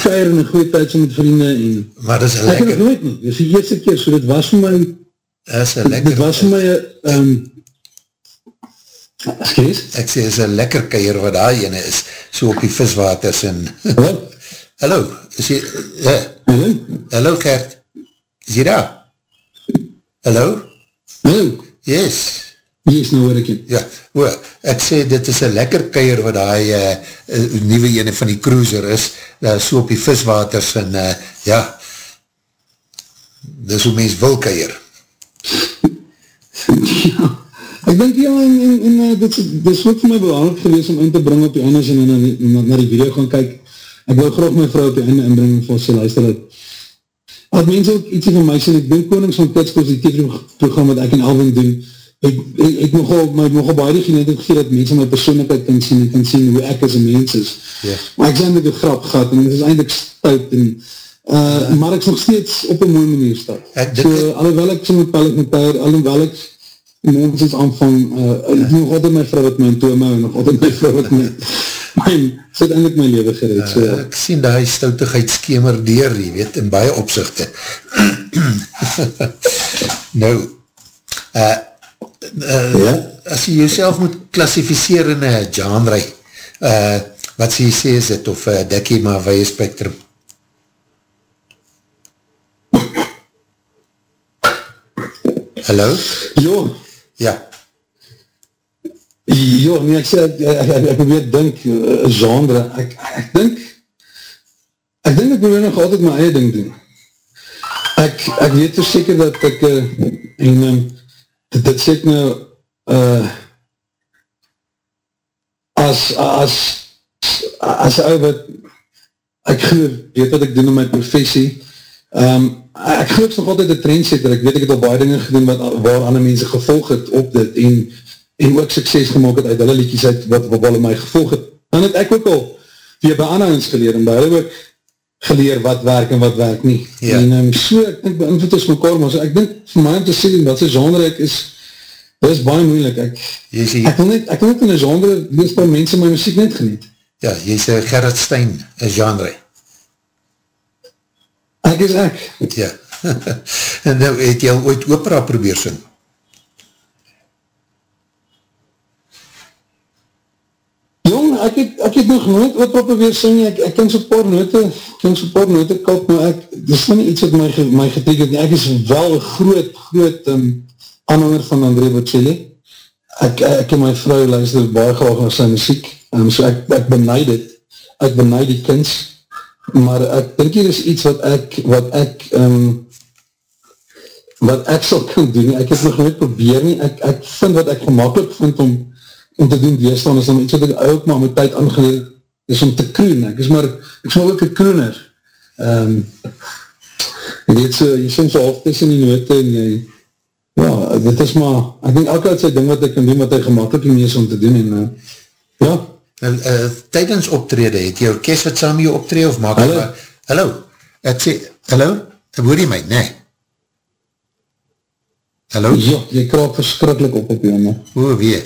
Keier in een goeie tijd so met vrienden en...
Maar dit is
lekker... Ek het nog nooit nie, dit is die eerste keer, so dit was vir my...
Dit is lekker...
Dit was vir my... Um, Excuse?
Ek sê, is een lekker keier wat daar ene is, so op die viswaters en... Hallo? Is jy... Uh,
Hallo?
Hallo Gert, is jy daar? Hallo?
Hallo?
Yes.
Yes, nou hoor ek jy.
Ja, o, ek sê, dit is een lekker keier wat daar uh, uh, nieuwe ene van die cruiser is, uh, so op die viswaters en uh, ja, dis hoe mens wil keier.
ja. Ek denk ja, en, en, en uh, dit, dit is ook vir my belangrijk geweest om in te bring op die anders en na, na, na die video gaan kyk. Ek wil graag my vrou op die einde inbring vir sy luister het. As mense ook ietsie van my sê, ek denk konings van Kitskos, die TV-program wat ek en Alvin doen, ek, ek, ek nogal, my nogal baie die genetig gegeen dat mense my persoonlijkheid kan sien en kan sien hoe ek as een mens is.
Ja.
Maar ek sê eindelijk een grap gehad en het is eindelijk stout en uh, ja. maar ek is nog steeds op een mooie manier stout.
Ek,
so, alhoewel ek so met pellet met tuur, alhoewel ek nonsens aanvang, uh, ek nog altijd my vrou wat my in toom hou, nog altijd my vrou wat my, my sit eindelijk my leven gered. So.
Uh, ek sien die stoutigheid skemer deur, jy weet, in baie opzichte. nou, uh, uh, ja? as jy jouself moet klassificeer in een genre, uh, wat sê jy sê is het, of uh, dik jy maar weie spectrum? Hallo?
Jo.
Ja.
Jo, nee, ek sê, ek, ek, ek, ek probeer dink, uh, genre, ek, ek dink, Ek dink ek wil nog altyd my eie ding doen. Ek, ek weet verseker dat ek, uh, en um, dit, dit sê ek nou, uh, as, as, as ou wat, ek geloof, weet wat ek doen in my professie, um, ek geloof nog altyd een trendsetter, ek weet ek het al baie dinge gedoen wat, waar ander mense gevolg het op dit, en, en ook sukses gemaakt het uit hulle liedjes uit, wat, wat hulle my gevolg het, dan het ek ook al, weer by ander ons geleer, en by hulle ook geleer wat werk en wat werk nie.
Ja.
En um, so, ek denk, beïnvloed ons mekaar, maar so, ek denk, vir my om te sê, wat sy genre ek is, dit is baie moeilik, ek,
sê,
ek wil net, ek wil net in een genre, wees waar mense my muziek net geniet.
ja, jy sê Gerrit Stein, een genre.
Ek is ek.
Ja. en nou, het jy al ooit opera probeer sing?
Jong, ek het, ek het nog nooit wat op weer sing, ek, ek ken so paar note, ken so paar note kap, maar ek, dit is nie iets wat my, my getekend ek is wel groot, groot um, aanhanger van André Bocelli, ek, ek en my vrou luister baie graag na sy muziek, um, so ek, ek benaid het, ek benaid die kins, maar ek dink hier is iets wat ek, wat ek, um, wat ek sal kan doen, ek het nog nooit probeer nie, ek, ek vind wat ek gemakkelijk vind om, om te doen weerstaan, is om iets wat ek ook maar met tyd aangeleid, is om te kroen, ek is maar, ek is maar ook een kroener, um, jy weet so, jy soms so half tussen die note, en jy, ja, dit is maar, ek denk elke uit sy ding wat ek kan doen, wat hy gemakkelijk nie is om te doen, en uh, ja,
Nou, uh, tydens optrede, het jy orkest wat saam jou optrede, of maak
Hallo?
jy maar, hallo, ek sê, hallo, hoor jy my, nee, hallo,
ja, jy kraak verskrikkelijk op op jou, man.
hoe wee,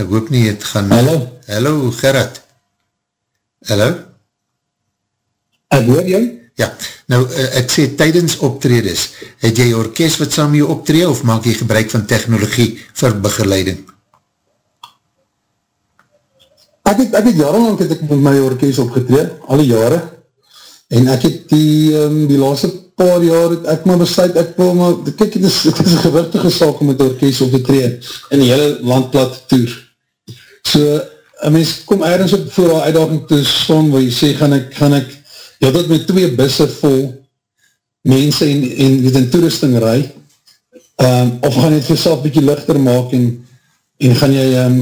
ek hoop nie het gaan,
Hallo?
hallo Gerrit, hallo,
Ek hoor jou?
ja, nou, uh, ek sê, tydens optredes, het jy orkest wat saam jou optrede, of maak jy gebruik van technologie vir begeleiding?
Ek het, ek het jarenlang het ek met my orkest opgetreed, alle jare, en ek het die, um, die laatste paar jaar, het ek maar besluit, ek wil maar, kyk, het is, het is een gewichtige saak om met orkest op te treed, in die hele landplat toer. So, een mens kom ergens op voor al uitdaging te staan, waar jy sê, gaan ek, gaan ek, ja, dat met twee busse vol, mense en, en weet in toerusting rij, um, of gaan jy het vir self bykie lichter maak, en, en gaan jy, um,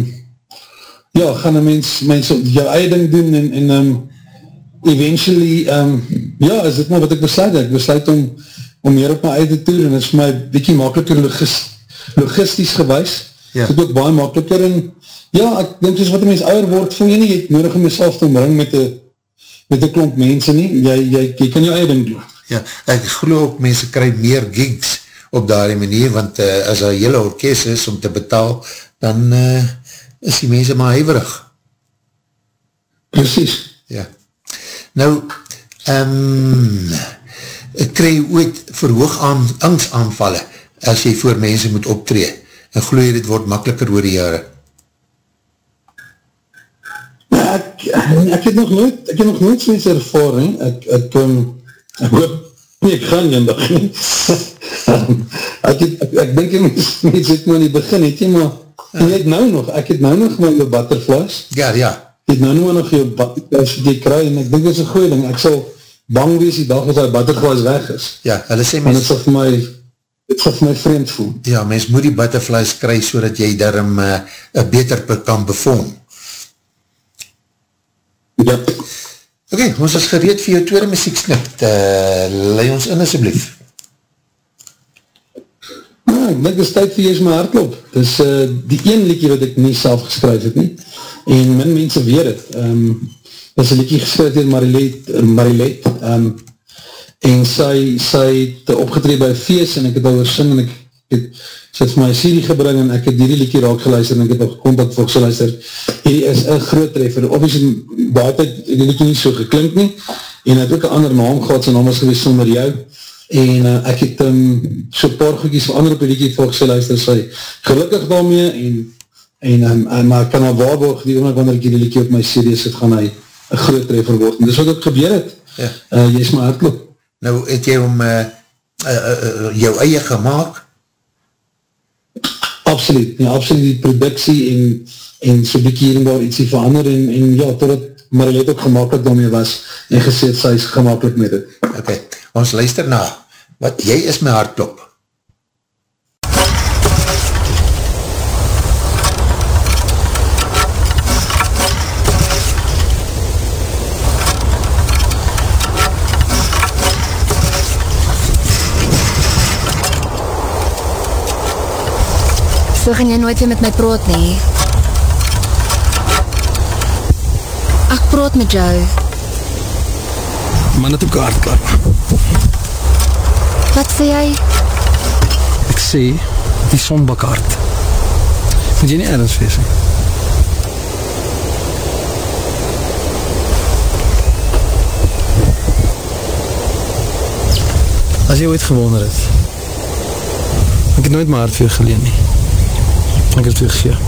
ja, gaan een mens, mens jou eie ding doen en, en um, eventually, um, ja, is dit maar wat ek besluit, ek besluit om, om meer op my eie te toer en het is my bykie makkeliker logis, logistisch gewys,
Ja.
dit ook baie makkeliker en ja, ek denk soos wat een mens ouder word, voel jy nie, jy het nodig om jezelf te omring met die, met die klomp mense nie, jy, jy, jy kan jou eie ding doen.
Ja, ek geloof ook mense kry meer gigs op daardie manier, want uh, as daar hele orkest is om te betaal, dan uh, is die mense maar huiverig.
Precies.
Ja. Nou, um, kry jy ooit verhoog aan, angstaanvalle as jy voor mense moet optree, en geloof jy dit word makkeliker oor die jare?
Ja, ek, ek het nog nooit, ek het nog nooit zoiets ervaring, ek, ek, um, ek hoop, nie, ek gaan nie dag nie. ek het, ek, ek denk, mens, mens het maar in die begin, het jy maar, en jy het nou nog, ek het nou nog maar jou butterflies,
Ja, ja,
ek het nou nog nog jou butterflies wat jy kry, en ek denk, dit is een goeie ding, ek sal bang wees die dag as die butterflies weg is,
ja, hulle sê mens,
het sal vir my, het sal vir my vreemd voel.
ja, mens moet die butterflies kry, so dat jy daarom uh, beter kan bevorm.
Ja,
Ok, ons is gereed vir jou tweede muzieksnit. Uh, lei ons in asjeblief.
Ja, ek dink is tyd vir jy is my hartklop. Het is uh, die een liedje wat ek nie self geskryf het nie. En min mense weet het. Um, dit is een liedje geskryf door Marilet, Marilet um, en sy, sy het opgetreed by feest en ek het al oorsing en ek het, sy het vir my serie gebring en ek het die liedje raak geluister en ek het al gekontak volgens geluister. Hierdie is een groot treffer. Obviously, daar het die liedje nie so geklink nie en het ook een ander naam gehad, sy naam was geweest sonder jou en uh, ek het um, so paar goedies van andere peliekie volg sy luister sy gelukkig daarmee en, en um, um, maar ek kan al waarborg die oomlik wanneer ek die liekie op my series het gaan hy een groot treffer word. En dis wat ook gebeur het.
Ja.
uh, jy is my hartklop.
Nou het jy om uh, uh, uh, uh, jou eie gemaakt
absoluut, ja absoluut. Die productie en, en so bykie hier en daar ietsie verander en, en ja totdat maar hulle het ook gemakkelijk daarmee was en gesê sy is gemakkelijk met het.
Ok, ons luister na, wat jy is my hartklop.
So gaan jy nooit weer met my praat nie. Ek praat met jou.
Maar net op kaart klaar.
Wat sê jy?
Ek sê, die sonbak hard. Moet jy nie ergens wees nie. As jy ooit gewonder het, ek het nooit my hart vir jou geleen nie. Ek het
vir jou gegeen.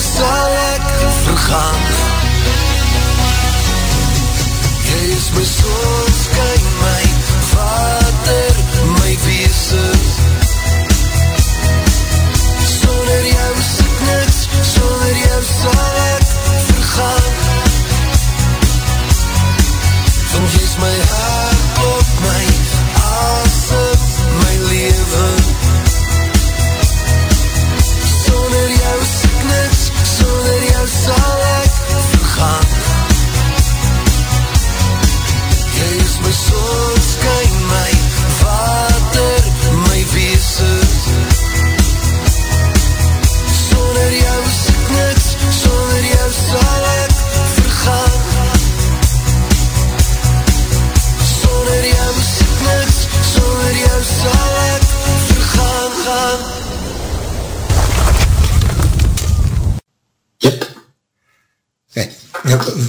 sal ek vergaan. Jy is my
son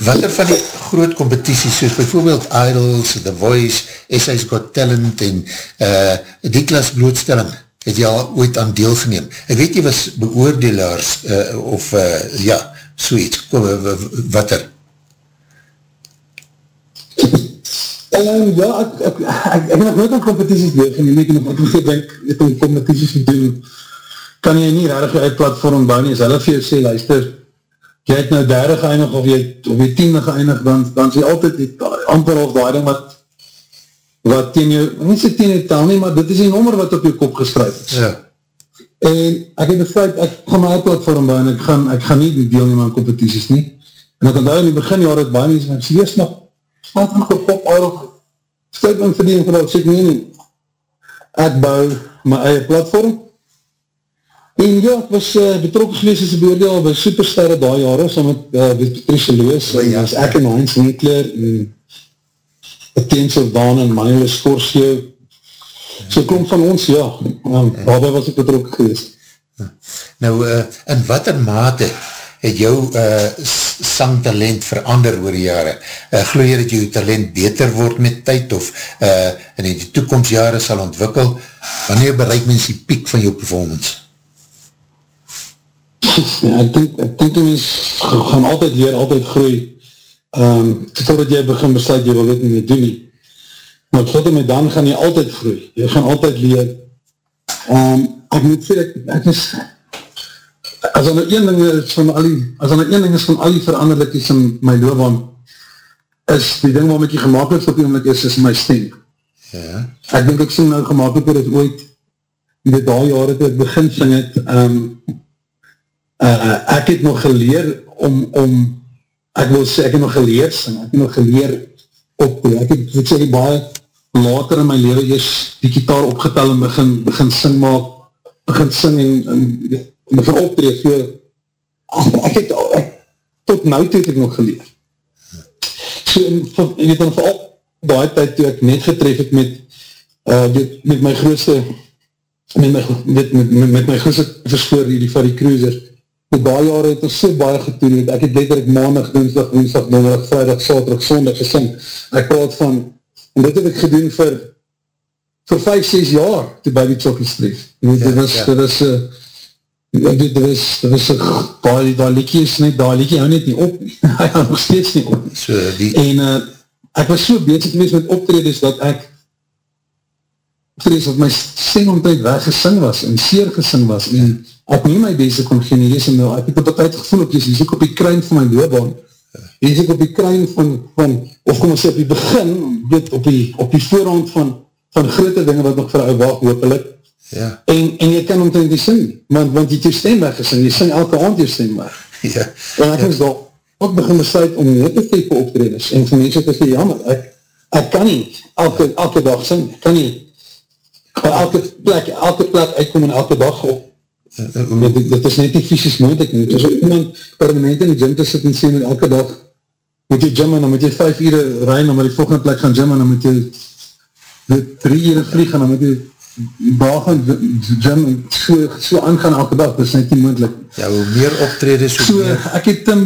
watter van die groot competities, soos bijvoorbeeld Idols, The Voice, SA's Got Talent en uh, die klas blootstelling, het jy al ooit aan deelgeneem? Ek weet jy was beoordelaars, uh, of uh, ja, so iets, kom, watter?
Um, ja, ek, ek, ek, ek nog nooit aan competities deelgeneem, ek nog nooit gedink, het om competities te doen, kan jy nie rarig jou platform bou nie, as hulle vir jou sê, luister, jy het nou derde geëindig, of jy, of jy tiende geëindig, dan, dan sê altyd, die, amper of die ding wat, wat teen jou, nie sê teen jou tel nie, maar dit is die nommer wat op jou kop geskryf is.
Ja.
En ek het besluit, ek gaan my platform bou, en ek gaan, ek gaan nie deelneem aan competities nie, en ek onthou in die begin jaar het baie mense, maar ek sê, wees nog, wat nog op pop aardig, stuit my verdien van dat, sê ek nie nie, ek bou my eie platform, en ja, ek was uh, betrokken geweest as een beoordeel by supersterre daai jare, saam met uh, Patricia Loos,
Ja,
en
ja,
as ek en Heinz Winkler, en Athens Daan en Manuel Scorsio, so klomp van ons, ja, um, daarby was ek betrokken geweest.
Nou, uh, in wat er mate het jou uh, sangtalent verander oor die jare? Uh, Geloof jy dat jou talent beter word met tyd of uh, in die toekomstjare sal ontwikkel? Wanneer bereik mens die piek van jou performance?
Ja, ek denk, ek denk die mens gaan altyd leer, altyd groei, um, totdat jy begin besluit, jy wil dit nie meer doen nie. Maar tot en met dan gaan jy altyd groei, jy gaan altyd leer. Um, ek moet sê, ek, ek is, as er nou een ding is van al die, as er nou een ding is van al die veranderlikies in my loopbaan, is die ding ek jy gemaakt het op die oomlik is, is my stem.
Ja.
Ek denk ek sing nou gemaakt het, het ooit, in die daai jare toe ek begin sing het, um, uh, ek het nog geleer om, om ek wil sê, ek het nog geleer sing, ek het nog geleer op, ek het, ek sê, baie later in my leven eers die gitaar opgetel en begin, begin sing maak, begin sing en, en, en begin optreed, so, ek, ek het, ek, tot nou toe het ek nog geleer. So, en, en weet dan vooral, daai tyd toe ek net getref het met, uh, met, met my grootste, met my, met, met, met, met my grootste verspoor die, die van die cruiser, die baie jare het ons so baie getoen het, ek het letterlijk maandag, dinsdag, woensdag, donderdag, vrijdag, saterdag, sondag gesing, ek praat van, en dit het ek gedoen vir, vir 5, 6 jaar, toe by die Chocolate Street, en dit
Ja,
was,
ja.
dit was, uh, ek weet, dit was, dit was, daai, daai liekie is net, daai liekie hou net nie op, hy hou nog steeds nie op,
So die,
en uh, ek was so bezig geweest met optredes dat ek optredes dat my stem omtrent weggesing was en seer gesing was en ek nie my bezig kon genees en nou, ek het op die tijd gevoel op, jy is ek op die kruin van my loopbaan jy is ek op die kruin van, van of kom ons sê op die begin weet, op die, op die voorhand van, van grote dinge wat nog vir jou wacht hoopelik
ja,
en, en jy kan omtrent die sing want, want jy het jou stem weggesing, jy sing elke aand jou stem weg.
Ja,
En ek is daar ook begin besluit om net te type optreders en vir mense te sê, jammer, ek, ek kan nie elke, elke dag sing, ek kan nie elke plek, elke plek uitkom en elke dag op. Dit, dit is net nie fysisk moeilijk nie. Het is ook iemand permanent in die gym te sit en sê, elke dag moet jy gym en dan moet jy vijf uur rein om by die volgende plek gaan gym en dan moet jy drie uur vlieg en dan moet jy daar gaan gym en so, so aangaan elke dag, dit is net nie moeilijk.
ja, hoe meer optredes, hoe
So,
meer,
ek het um,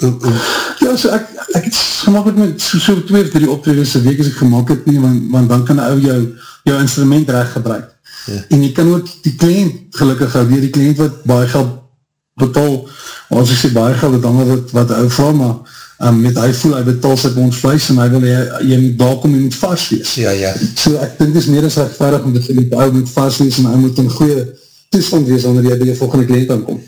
hoe, hoe,
Ja, so ek, ek het gemaakt met so, so twee of drie optreders een week as ek gemaakt het nie, want, want dan kan ou jou, jou instrument recht gebruik.
Ja.
En jy kan ook die kliënt gelukkig hou, die kliënt wat baie geld betaal, als ek sê baie geld, het allemaal wat, wat ou vraag, maar um, met hy voel, hy betaal sy bij ons vlees, en hy wil, jy, jy moet daar kom, jy moet vast wees.
ja, ja,
So ek dink het is meer as rechtvaardig om te sê, die ou moet vast wees, en hy moet in goeie toestand wees, wanneer jy by jy volgende kliënt aankom.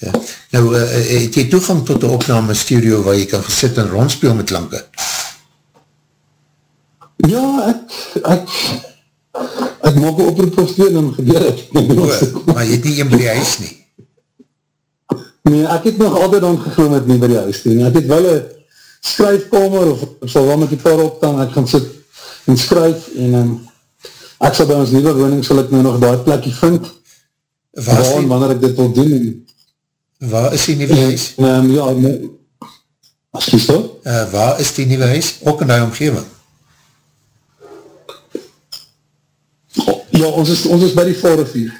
Ja. Nou, uh, het jy toegang tot die opname studio waar jy kan gesit en rondspeel met klanke?
Ja, ek, ek, ek maak een oproep of twee, dan gebeur het.
O, maar jy het nie een by die huis nie.
Nee, ek het nog altijd dan gegloom het nie by die huis doen. Ek het wel een skryfkamer, of ek sal wel met die paar optaan, ek gaan sit en skryf, en um, ek sal by ons nieuwe woning, sal ek nou nog daar plekje vind,
Waar
en wanneer ek dit wil doen, en,
waar is die nieuwe huis?
um, ja, nee, excuse toch?
Uh, waar is die nieuwe huis? Ook in die omgeving.
Ja, ons is, ons is by die Valrivier,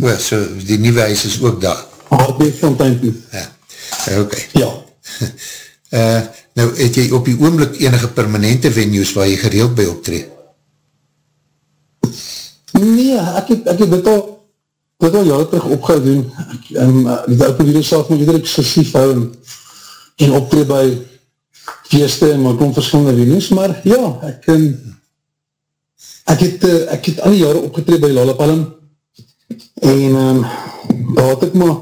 O, so die nieuwe huis is ook daar.
Hartbeek van Tuintie.
Ja, ok.
Ja,
Uh, nou, het jy op die oomlik enige permanente venues waar jy gereeld by optree?
Nee, ek het, ek het dit al, dit al jare terug opgehou doen. Ek, um, dit ook probeer self maar ieder exclusief hou en, en optree by feeste en maar kom verskillende venues, maar ja, ek, um, ek het, uh, ek het al die jare opgetree by Lollapalm en um, daar had ek maar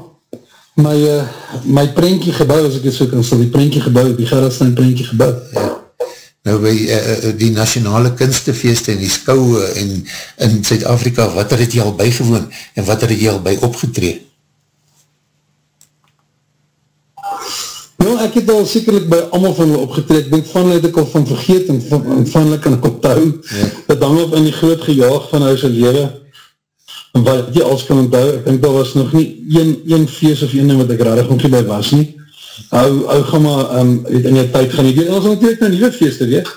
my, uh, my prentjie gebouw, as ek het so kan sê, die prentjie gebouw, die Gerardstein prentjie gebouw. Ja.
Nou by uh, die nationale kunstefeeste en die skouwe en in Zuid-Afrika, wat het jy al bygewoon en wat het jy al by opgetree?
Nou, ek het al sekerlik by allemaal van hulle opgetree, ek denk van het ek al van vergeet en van, en van hulle kan ek onthou, ja. dat hang op in die groot gejaag van huise lewe, en wat jy als kan onthou, ek denk daar was nog nie een, een feest of een ding wat ek radig ook nie by was nie, ou, ou gaan maar, um, weet, in die tijd gaan nie, weet, ons natuurlijk nou nieuwe feeste, weet,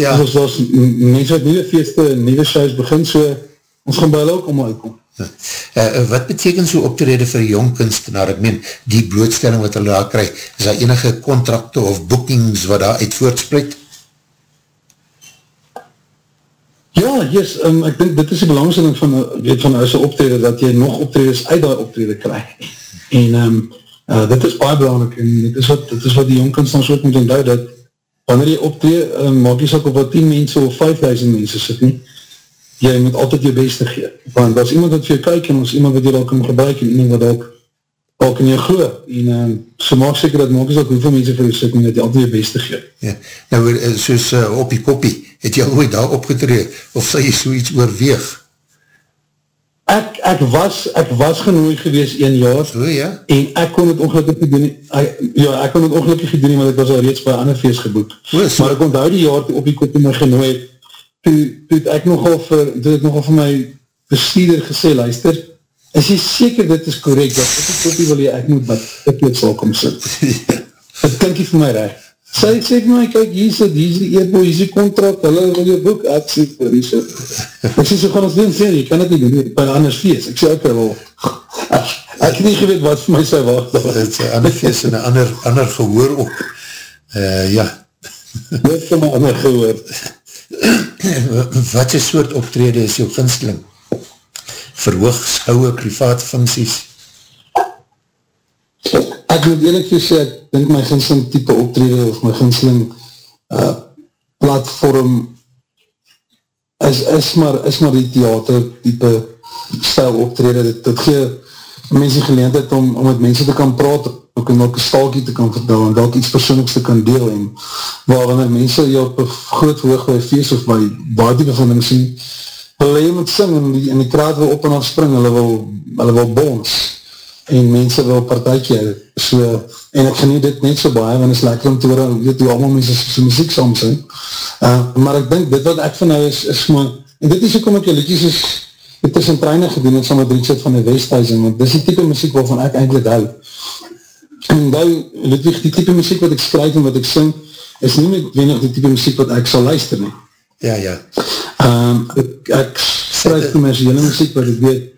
Ja.
ons was mense wat nieuwe feeste, nieuwe shows begin, so, ons gaan by hulle ook om uitkom.
Uh, wat beteken so optrede vir jong kunstenaar? Ek meen, die blootstelling wat hulle daar krijg, is daar enige contracte of bookings wat daar uit voortspruit?
Ja, yes, um, ek dink dit is die belangstelling van, weet, van huise optrede, dat jy nog optredes uit die optrede krijg. En um, uh, dit is baie belangrijk, en dit is wat, dit is wat die jong kunstenaars ook moet onthou, dat wanneer jy optrede, um, maak jy sak op wat 10 mense of 5000 mense sit nie, jy moet altyd jou beste gee. Want as iemand wat vir jou kyk, en as iemand wat jy al kan gebruik, en iemand wat ook al kan jy glo, en um, so maak seker dat maak jy ook hoeveel mense vir jou sit, en dat jy altyd jou beste gee.
Ja. Nou, eh, soos uh, op die koppie, het jy al ooit daar opgetree, of sal jy so iets oorweeg?
Ek, ek was, ek was genooi gewees een jaar,
O, ja?
en ek kon het ongelukkig gedoen, ek, ja, ek kon het ongelukkig gedoen, want ek was al reeds by ander feest geboek.
O, so-
maar ek onthou die jaar toe op die kop toe my genooi het, toe, toe het ek nogal vir, toe het ek nogal vir my bestuurder gesê, luister, is jy seker dit is correct, dat op die kopie wil jy, ek moet wat, ek moet sal kom sit. Het klink nie vir my recht. Sy sê my, kyk, hier sit, hier is die eerbo, hier is die contract, hulle wil jou boek, ek sê vir die sit. Ek sê, so gaan ons doen, sê, jy kan het nie doen, by een anders feest. Ek sê, ek wel, ek, ek het nie geweet wat vir my sy wacht.
Dit is een ander feest en een ander, ander gehoor op. Uh, ja.
Dit vir my ander gehoor.
Wat is soort optrede is jou ginsteling? Verhoog, skouwe, privaat funksies?
Ek moet eerlijk vir sê, ek dink my ginsling type optrede of my ginsling uh, platform is, is, maar, is maar die theater type stijl optrede. Dit, dit gee mense geleendheid om, om met mense te kan praat, ook en ook een staalkie te kan vertel en dat iets persoonlijks te kan deel en waar wanneer mense jou op een groot hoog by feest of by waar die bevinding sien, hulle jy moet sing en die, en die kraat wil op en af spring, hulle wil, hulle wil bons en mense wil partijtje so, en ek geniet dit net so baie, want het is lekker om te hoor, weet hoe allemaal mense so muziek saam sing, uh, maar ek dink, dit wat ek van nou is, is maar, en dit is ook om ek jou liedjes is, dit is in treine gedoen, het saam met Richard van die Westhuizen, want dit is die type muziek waarvan ek eindelijk hou, en nou, Ludwig, die type muziek wat ek skryf en wat ek sing, is nie met wenig die type muziek wat ek sal luister nie.
Ja, ja.
Um, ek, ek skryf commerciële muziek wat ek weet,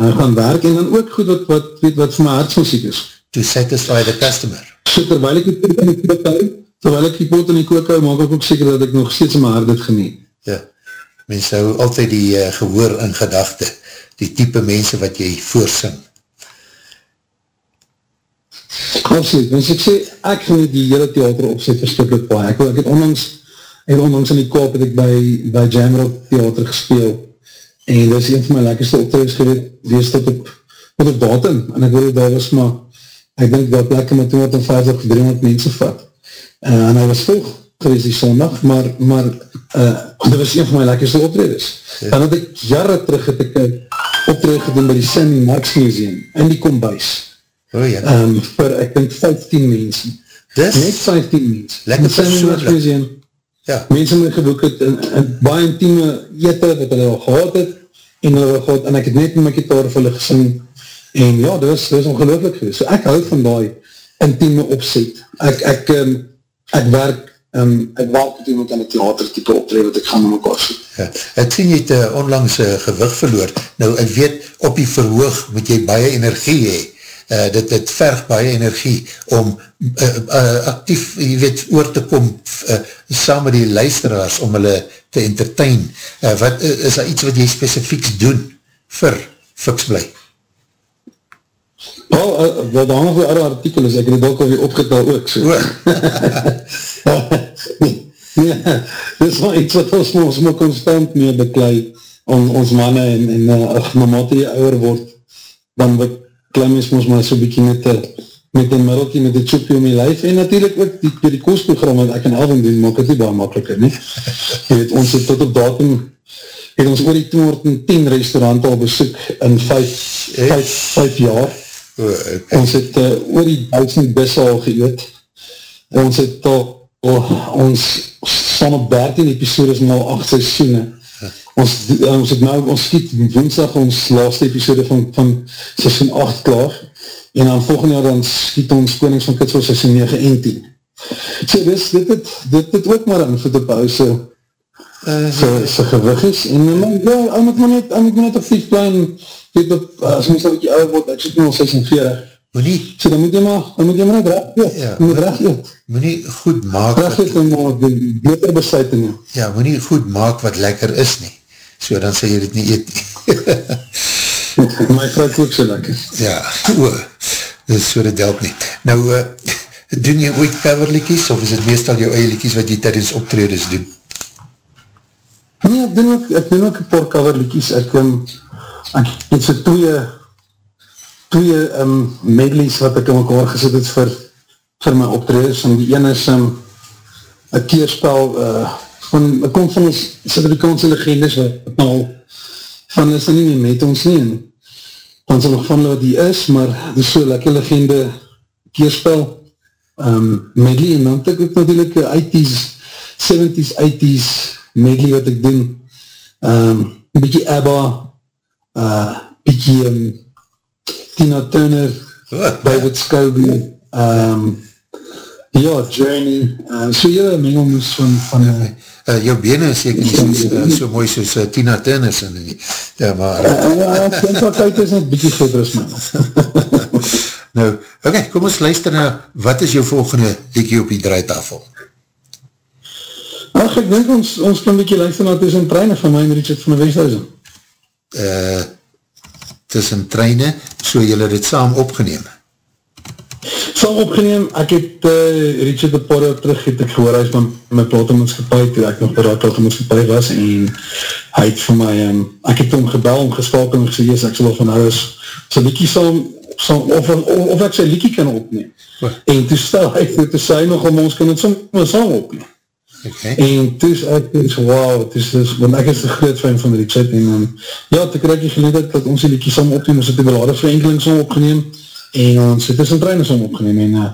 uh, gaan werk, en dan ook goed wat, wat, weet, wat vir my hartsmuziek is.
To satisfy the customer.
So terwijl ek die pot in die kook hou, terwijl ek die pot in die kook hou, maak ek ook seker dat ek nog steeds in my hart dit geniet.
Ja. Mens hou altyd die uh, gehoor in gedachte, die type mense wat jy voorsing.
Absoluut, want ek sê, ek geniet die hele theater opzet verskrikkelijk baie. Ek, ek het onlangs, het onlangs in die koop het ek by, by Jamrock Theater gespeel, en dit is een van my lekkerste optreders geweest, wees tot op, tot op datum, en ek wil daar was maar, ek denk dat plekke met 250 of 300 mense vat, uh, en hy was vol geweest die sondag, maar, maar uh, dit was een van my lekkerste optreders. Ja. Dan het ek jare terug het ek een optrede gedoen by die Sammy Marks Museum, in die kombuis,
Oh, ja.
um, vir, ek denk 15 mense.
Dis,
Net 15 mense. In Sammy Marks. Museum,
ja,
mense my geboek het, en, en baie intieme ete, wat hulle al gehad het, en hulle al gehad, en ek het net met my gitaar vir hulle gesing, en ja, dit was, dit was ongelooflik geweest. So ek hou van die intieme opzet. Ek, ek, um, ek werk, um, ek werk met iemand aan die theater type optrede, wat ek gaan met mekaar soek.
ja. Ek sien jy het uh, onlangs uh, gewig verloor. Nou, ek weet, op die verhoog moet jy baie energie hee. Uh, dit, dit verg baie energie om uh, uh, actief, jy weet, oor te kom uh, saam met die luisteraars om hulle te entertain. Uh, wat, uh, is daar iets wat jy specifieks doen vir Fiks Bly?
Wel, uh, wat nog weer oude artikel is, ek het ook alweer opgetel ook, so. nee, dit is wel iets wat ons ons maar constant mee beklui, om ons manne en, en uh, ach, maar mate jy ouwer word, dan beklui mens ons maar so bykie met die, met die middelkie, met die choepie om die lijf, en natuurlijk ook die, die koosprogram wat ek en Alvin doen, maak het nie baie makkelijker, nie? Jy weet, ons het tot op datum, het ons oor die 210 restaurant al besoek in 5, 5, 5 jaar,
O, okay.
ons het uh, oor die duizend bisse al geëet, ons het al, oh, ons staan op 13 episodes nou 8 seisoene, ons, ons het nou, ons skiet woensdag ons laatste episode van, van seisoen 8 klaar, en dan volgende jaar dan skiet ons Konings van Kitsel seisoen 9 en 10. So dis, dit het, dit het ook maar voet op hou, so, uh, so, so gewig is, en uh, ja, hy moet maar net, hy moet maar net op fiets plein, weet op, as mens al bykie ouder word, ek sit nu al 46,
Moet nie,
so dan moet jy maar, dan moet jy maar net recht eet,
Ja.
moet recht eet,
moet nie goed maak
recht
wat,
eet en maar die beter besluit in jou.
ja, moet nie goed maak wat lekker is nie. So, dan sal jy dit nie eet nie.
My vrou kook so lekker.
ja, o, dis so dit help nie. Nou, uh, doen jy ooit coverlikies, of is het meestal jou eie likies wat jy tijdens optredes doen?
Nee, ek doen ook, ek doen ook een paar coverlikies, ek, um, ek het so twee, twee um, medleys wat ek in mekaar gesit het vir, vir my optreders, en die ene is um, een keerspel, uh, van, ek kom van ons Suid-Afrikaanse legendes, wat nou al, van is er nie meer met ons nie, en dan sal nog van wat die is, maar dit is so lekker legende keerspel, um, medley, en dan het ek ook natuurlijk een 80s, 70s, 80s medley wat ek doen, um, een bykie ABBA, uh, bykie um, Tina Turner? David Scobie, um, ja, Journey, uh, so jy mengelmoes van, van uh,
Uh, jou bene is seker nie soos, uh, so mooi soos uh, Tina Turner sin nie. Ja, maar, uh,
ja, ek wat tyd is net bykie groter as my.
nou, okay, kom ons luister na, wat is jou volgende liekie op die draaitafel?
Ach, ek denk ons, ons kan bykie luister na tussen treine van my en Richard van die Westhuizen.
Uh, tussen treine, so jylle dit saam opgeneem.
Saam opgeneem, ek het uh, Richard een paar jaar terug het ek gehoor, hy is met my platenmaatskapie, toe ek nog by die platenmaatskapie was, en hy het vir my, um, ek het hom gebel, om gesproken, en gesê, yes, ek sal van nou is, so liekie saam, saam of, of, of ek sy liekie kan opneem.
Wat?
En toe stel hy, toe sê hy nog om ons kan het saam, saam opneem.
Okay.
En toe is ek, is, wow, het is, is, want ek is een groot fan van Richard, en um, ja, toe krijg jy geleed dat ons die liekie saam opneem, ons het die belade verenkeling saam opgeneem, en ons het tussen treine saam opgeneem, en uh,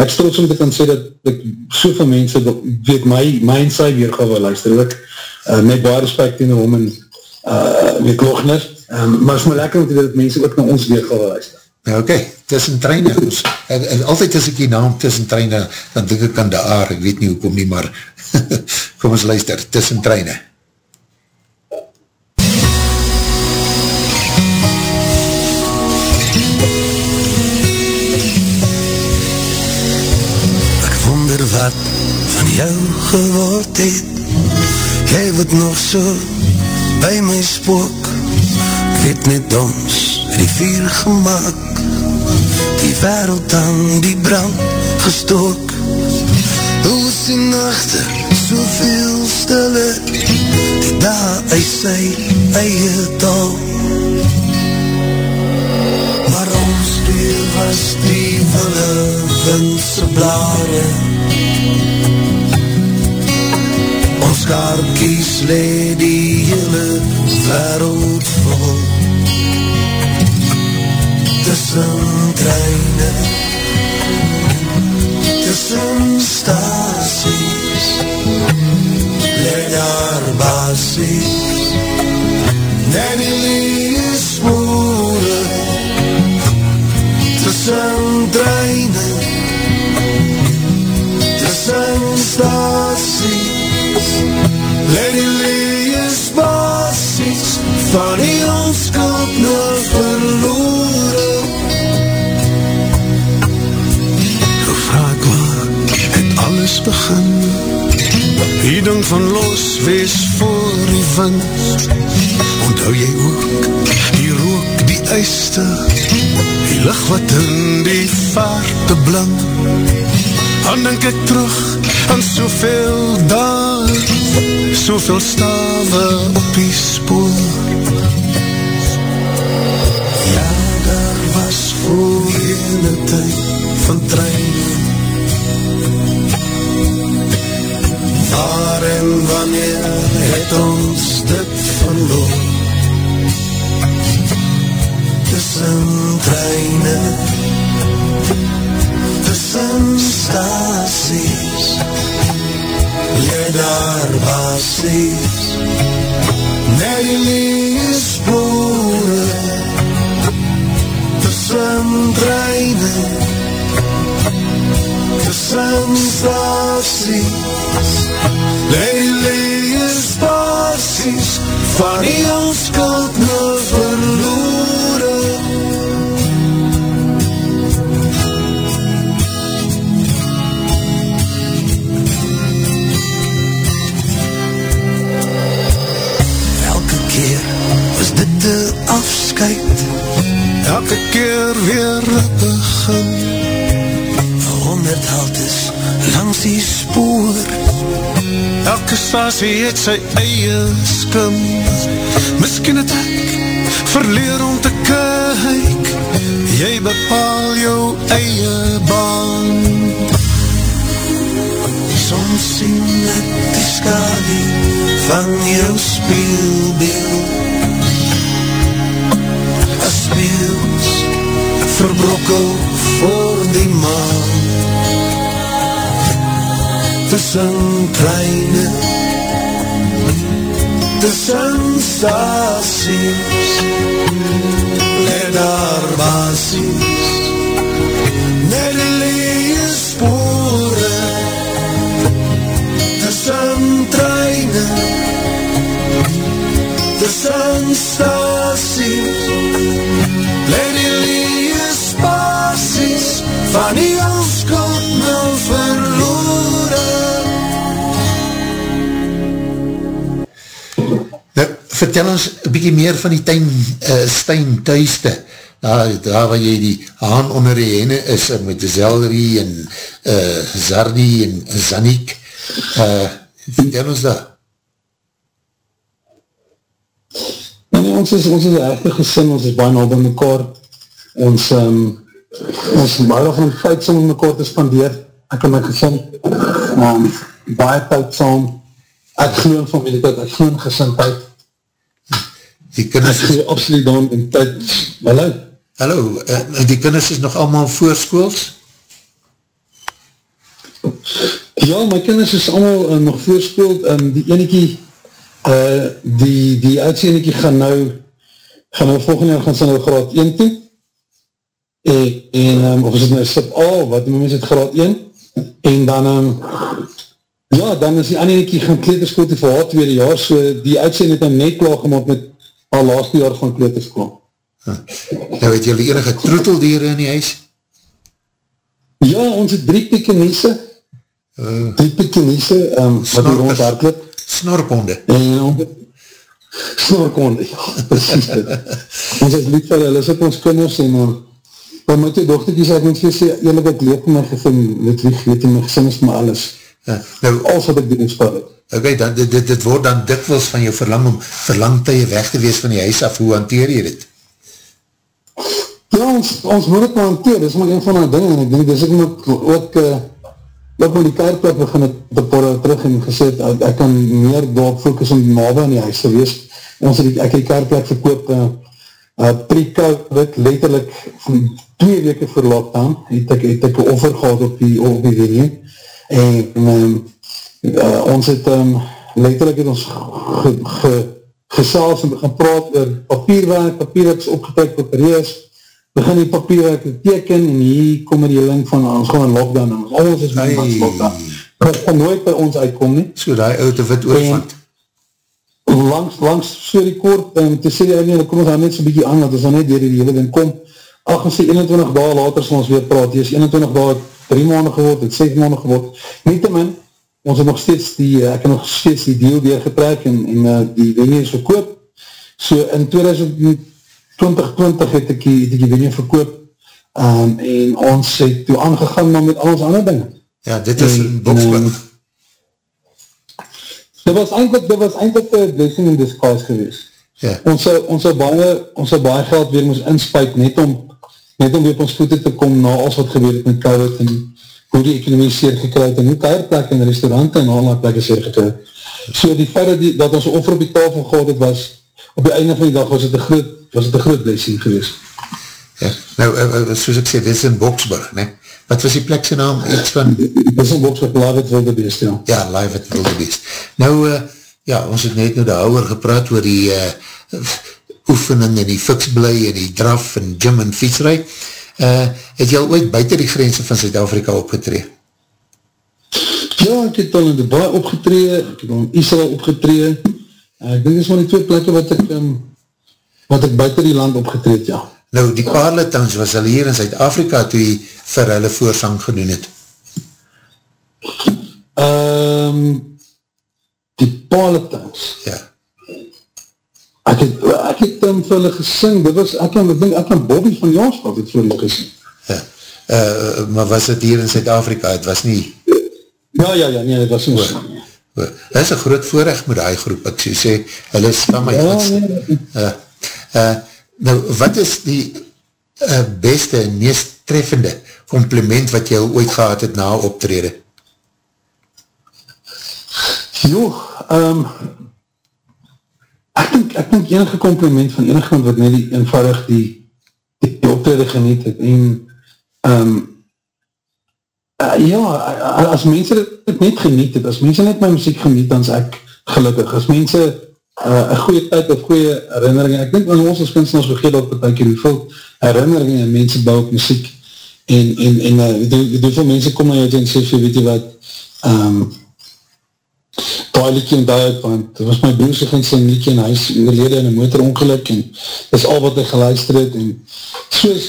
ek is trots om te kan sê dat ek soveel mense, dat, weet my, my en sy weerga wil luister, ook, uh, met baie respect in hom, en uh, weet Logner, um, maar het is my lekker om te weet dat mense ook na ons weerga wil luister.
Ja, oké, okay. tussen treine, ons, en, en altyd as ek die naam tussen treine, dan denk ek aan de aar, ek weet nie hoekom nie, maar kom ons luister, tussen treine.
Ek wonder wat van jou geword het Jy wat nog so by my spook Ek weet net ons die vuur gemaakt wereld aan die brand gestook Hoe is die nachte soveel stiller Die daar uit sy eie taal. Maar ons deur was die wille windse blare. Ons kaartjies le die hele wereld vol Tussen treine. Tussen stasies. Le daar basies. En die lies moere tussen treine. Tussen stasies. Let die lees basies. Van die Alles begin. Die ding van los wees voor die wind. Onthou jy ook Die rook, die uiste Die licht wat in die vaarte blank Dan denk ek terug aan soveel daar Soveel stawe op die spoor. Ja, daar was voorheen een tyd van treine Waar en wanneer het ons dit verloor? Tussen treine Tussen stasies. Jy daar basies. Net die leespore Tussen treine Tussen stasies Lely is passies van die onskuld nou verloore. Elke keer is dit de afscheid, elke keer weer begin. Honderd haltes langs die spoor, Elke stasie het sy eie skim. Miskien het ek verleer om te kyk. Jy bepaal jou eie baan. Soms sien ek die skadi van jou speelbeeld As speels verbrokkel voor die maan tussen treine. Tussen stasies. Let daar basies net die leie spore. Tussen treine. Tussen stasies. Let die leie spasies van die onskuld
vertel ons een bykie meer van die tuin, uh, Stein thuiste, daar, daar waar jy die haan onder die henne is, uh, met Zelri en uh, Zardi en Zanik, uh, vertel ons daar.
Nee, ons is, ons is een echte gesin, ons is baie nou by mekaar, ons, um, ons baie van die tijd saam met mekaar te spandeer, ek en my gesin, um, baie tijd saam, ek glo in familie tijd, ek glo in gesin tijd,
Die kinders is,
absoluut dan in tijd, hallo,
hallo, uh, die kinders is nog allemaal voorskools?
Ja, my kinders is allemaal uh, nog voorspeeld, um, die enekie, uh, die, die oudste enekie gaan nou, gaan nou volgende jaar gaan sy nou graad 1 toe, en, en um, of is het nou sub A, wat die mens het graad 1, en dan, um, ja, dan is die ander enekie gaan kleuterskool toe vir haar tweede jaar, so die oudste het nou net klaar gemaakt met haar laatste jaar van kleuterskool.
Nou het julle enige troeteldiere in die huis?
Ja, ons het drie pekenese,
Uh,
drie pekenese, um, wat hier rond hardloop,
snorponde.
En on, snorkonde, ja, precies dit. ons is lief vir hulle, is ook ons kinders en um, by my twee dochtertjies, ek moet vir sê, eerlijk ek leef in my gesin, weet wie, weet in my gesin is my alles.
Uh, nou,
Alles wat ek doen is vir hulle.
Ok, dan, dit, dit, dit word dan dikwils van jou verlang om verlangtye weg te wees van die huis af, hoe hanteer jy dit?
Ja, ons, ons moet het hanteer, dis maar een van die dingen, en ek denk, dus ek moet ook, uh, ook met die kaartplek begin het te porre terug en gesê, ek, ek kan meer daarop focus om nabe in die huis te wees. Ons het die, ek die kaartplek verkoop, uh, uh, pre-COVID, letterlijk van twee weke voor lockdown, het ek, het ek offer gehad op die, op die venue, en um, uh, ons het, um, letterlijk het ons ge, ge, gesels en begin praat oor papierwerk, papierwerk is opgetrek op reis, begin die papierwerk te teken en hier kom die link van ons gaan in lockdown en ons is
Hey.
hey. lockdown. Dat kan nooit by ons uitkom nie.
So die oude wit oorvat.
Langs, langs so die kort, um, te sê die nee, kom ons daar net so bykie aan, dat ons dan net dier die hele ding kom. Ach, ons sê 21 dae later sal ons weer praat, die is 21 dae, 3 maanden geword, het 7 maanden geword. Niet te min, ons het nog steeds die, uh, ek het nog steeds die deal doorgetrek en, en uh, die venue is verkoop. So in 2020 het ek die, het ek die venue verkoop um, en ons het toe aangegaan maar met al ons ander dinge.
Ja, dit is
En,
Boksburg.
ehm, Dit was eindelijk, dit was eindelijk een blessing in disguise geweest.
Ja,
Ons sou, ons sou baie, ons sou baie geld weer moes inspuit net om, net om weer op ons voete te kom na alles wat gebeur het met COVID en hoe die ekonomie seer gekry het en hoe keierplek en restaurante en allerlei plekke seer gekry het. So die feit dat, die, dat ons offer op die tafel gehad het was, op die einde van die dag was het een groot, was het een groot blessing geweest.
ja. Nou, uh, uh, soos ek sê, dit is in Boksburg, ne? Wat was die plekse naam? Iets van...
Dit is een boks wat Live het wilde beest, ja.
Ja, live at Wildebeest. Nou, uh, ja, ons het net nou de houwer gepraat oor die uh, oefening en die fiksblij en die draf en gym en fietsrij. Uh, het jy al ooit buiten die grense van Zuid-Afrika opgetree?
Ja, ek het al in Dubai opgetree, ek het al in Israel opgetree. Uh, ek denk dit is maar die twee plekke wat ek, um, wat ek buiten die land opgetreed, ja.
Nou, die Parletowns was al hier in Zuid-Afrika toe jy vir hulle voorsang gedoen het.
Um, die Paletowns.
Ja,
Ek het, ek het um, vir hulle gesing, dit was, ek kan, ek denk, ek kan Bobby van Jansveld het vir hulle gesing.
ja. Uh, maar was het hier in Zuid-Afrika? Het was nie...
Ja, ja, ja, nee, dit was nie so.
Dit is een groot voorrecht met die groep, ek so sê, hulle is van my
Ja,
gunst.
nee,
Uh, uh, nou, wat is die uh, beste en meest treffende compliment wat jy ooit gehad het na optrede?
Joh, um, ek dink, ek dink enige compliment van enige wat net die eenvoudig die, die, die optrede geniet het en um, uh, ja, as mense dit net geniet het, as mense net my muziek geniet, dan is ek gelukkig. As mense uh, een goeie tyd of goeie herinneringen, ek dink aan ons as kunstenaars vergeet dat betek hier hoeveel herinneringen en mense bou op muziek en, en, en uh, hoeveel mense kom na jou en sê, weet jy wat, um, daai liedjie onthou ek, want het was my broer sy ging sy liedjie en hy is gelede in een motorongeluk en dis al wat hy geluister het en soos,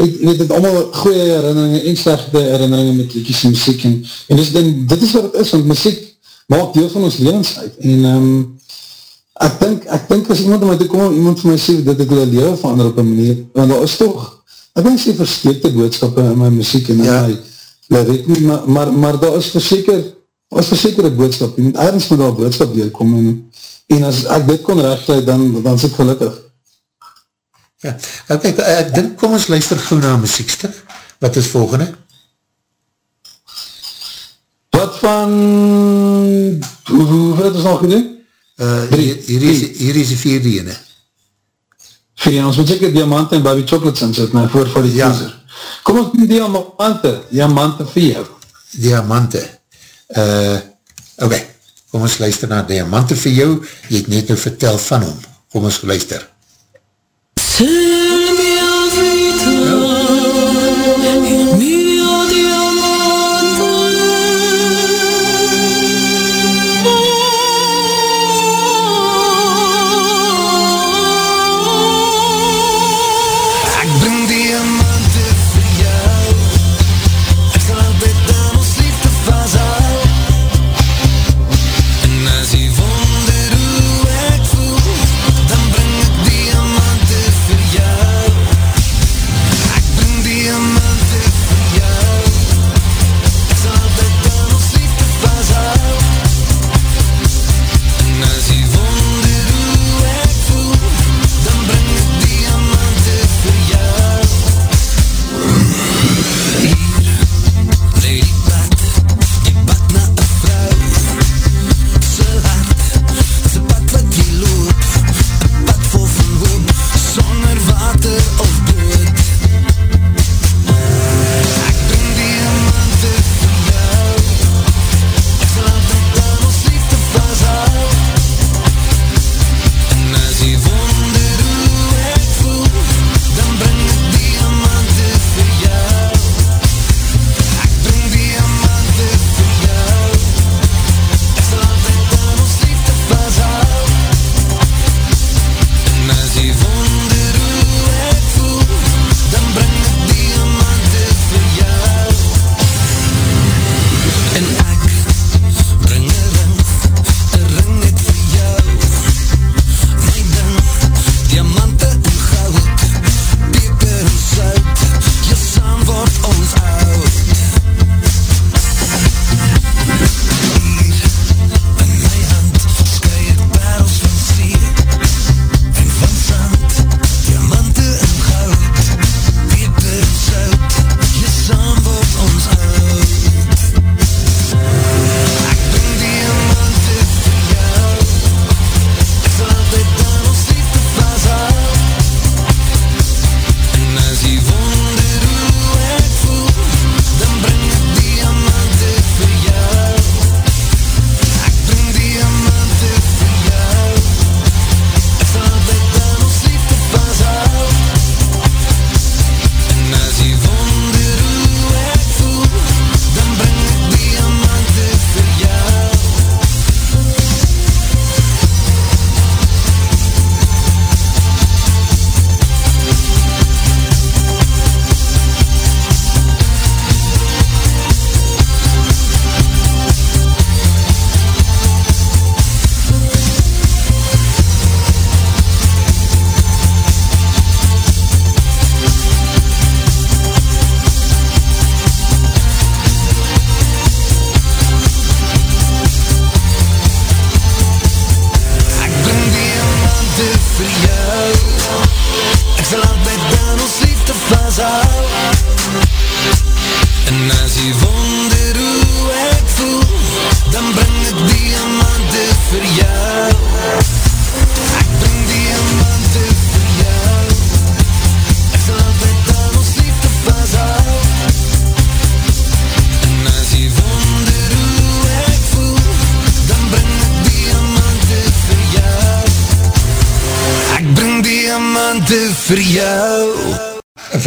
ek weet het allemaal goeie herinneringen en slechte herinneringen met liedjes en muziek en, en dis, en dit is wat het is, want muziek maak deel van ons levens uit en um, ek dink, ek dink as iemand om my te kom, iemand van my sê dat ek wil leven verander op een manier, want daar is toch ek denk sê versteekte boodskappe in my muziek en in
Ja.
my lyriek nie, maar, maar, maar daar is verseker was een boodskap, jy moet ergens met daar boodskap deurkom en, en as ek dit kon rechtleid, dan, dan is ek gelukkig.
Ja, nou kijk, ek dink, kom ons luister gauw na muziekstuk. Wat is volgende?
Wat van, hoe, hoeveel het ons nog gedoen?
Uh, hier, hier, is, hier is die vierde ene.
Vier, ons moet seker diamante en baby chocolates inzet, my voor vir die
Ja.
teaser. Kom ons doen diamante, diamante vir jou.
Diamante. Uh, ok, kom ons luister na Diamante vir jou. Jy het net nou vertel van hom. Kom ons luister.
Ek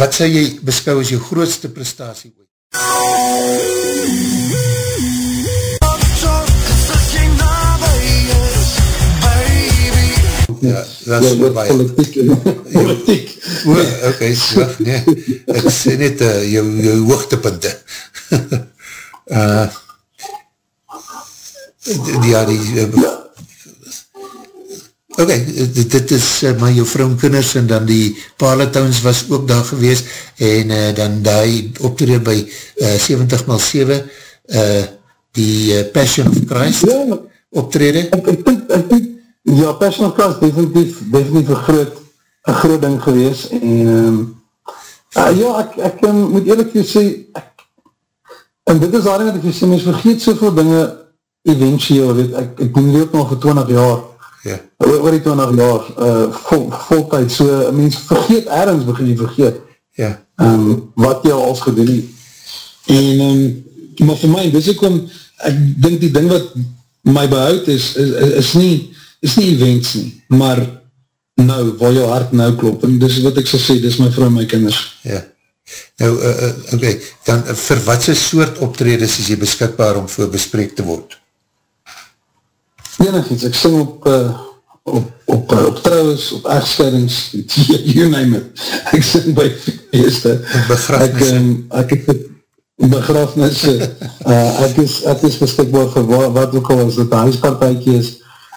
Wat sal jy beskou as jou grootste prestatie ooit? Ja, dat is
Ja, wat
baie.
politiek, politiek.
O, ok, so, nee, ek sê net uh, jou, jou hoogtepunte. uh, ja, die, ok, dit, dit is uh, maar jou vrou en kinders en dan die Palatowns was ook daar gewees en uh, dan die optreden by uh, 70x7 uh, die uh, Passion of Christ
Ja,
optreden.
ek, ek, dink- ek, dink, ja, Passion of Christ definitief, definitief een groot, een groot ding gewees en um, uh, ja, ek, ek um, moet eerlijk vir sê, ek, en dit is daarin wat ek vir sê, mens vergeet soveel dinge eventueel, weet, ek, ek doen dit nog vir 20 jaar,
Ja,
oor, oor die 20 jaar, uh, vol, voltijd, so, mens vergeet ergens begin jy vergeet,
ja,
um, wat jy al gedoen het. En, um, maar vir my, dis ek om, ek dink die ding wat my behoud is, is, is, is nie, is nie events nie, maar nou, waar jou hart nou klop, en dis wat ek sal sê, dis my vrou en my kinders.
ja. Nou, uh, uh, ok, dan uh, vir wat soort optredes is jy beskikbaar om voor bespreek te word?
Enig iets, ek sing op, uh, op, op, uh, op trouwens, op echtscheidings, you name it, ek sing by feeste, ek, um, ek het begrafnisse, uh, ek, is, ek is beskikbaar vir wat, wat ook al as dit een huispartijkie is,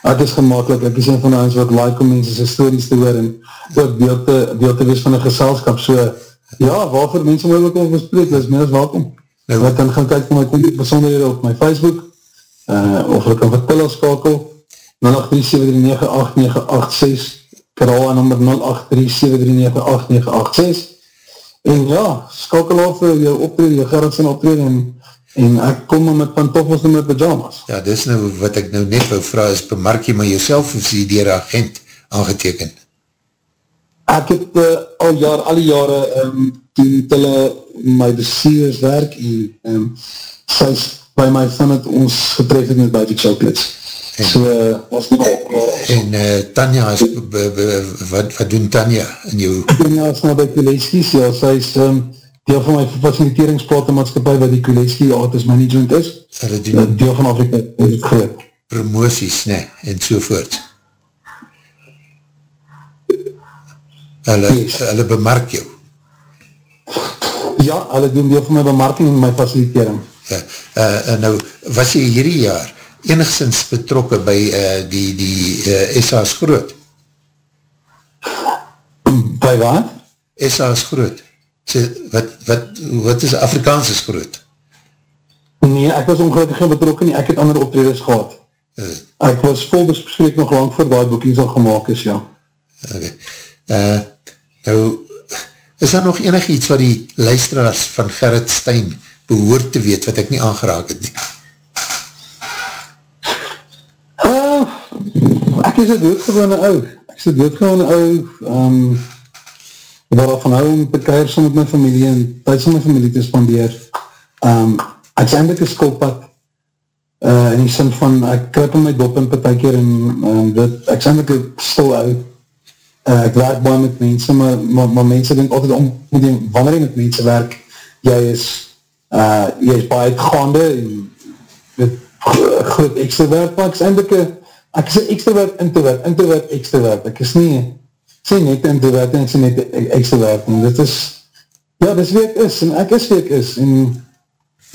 ek is gemakkelijk, ek is een van die ons wat like om mense sy stories te hoor en ook deel te, deel te wees van een geselskap, so ja, waarvoor mense my ook al bespreek, is meer as welkom.
Nou-
ek kan gaan kyk na my kontak besonderhede op my Facebook, uh, of ek kan vir Tilla skakel, 083-739-8986, kraal aan nummer 083-739-8986, en ja, skakel af vir jou optrede, jou Gerritsen optrede, en, en ek kom maar met pantoffels en met pyjamas.
Ja, dis nou wat ek nou net wou vraag, is bemark jy maar jouself of is jy dier agent aangeteken?
Ek het uh, al jaar, al die jare, um, toen hulle my bestuurswerk en um, sy is by my van het ons getref het met Baby Chocolates.
En-
so, uh, was nie
En uh, Tanja, is, b, b, wat, wat doen Tanja in jou,
Ja, is nou by Kuleskies, ja, sy is um, deel van my faciliteringsplate maatskapie wat die Kuleski Artist Management is.
hulle doen
deel van Afrika groot.
promoties, ne, en sovoort. Hulle,
Yes.
hulle bemark jou.
Ja, hulle doen deel van my bemarking en my facilitering.
Uh, en nou, was jy hierdie jaar enigszins betrokken by uh, die, die uh, SA's groot?
By wat?
SA's groot. So, wat, wat, wat is Afrikaans is groot?
Nee, ek was ongelukkig geen betrokken nie, ek het ander optreders gehad.
Uh,
Ek was vol bespreek nog lang voor die boekings al gemaakt is, ja.
okay. uh, nou, is daar nog enig iets wat die luisteraars van Gerrit Stein behoort te weet, wat ek nie aangeraak het nie?
Uh, ek is een doodgewone ou. Ek is een doodgewone ou, um, waar ek van hou om te keir saam met my familie en tyd saam met my familie te spandeer. Um, ek is eindelijk een skulpad, uh, in die sin van, ek krip in my dop in partijkeer en um, dit, ek is eindelijk een stil ou. Uh, ek werk baie met mense, maar, maar, maar mense denk altyd om, met die, wanneer jy met mense werk, jy is, uh, jy is baie uitgaande en dit gro- groot extrovert, maar ek is eindelijk een, ek is een extrovert, introvert, introvert, extrovert, ek is nie, sê net introvert en ek sê net extrovert, en dit is, ja, dit is wie ek is, en ek is wie ek is, en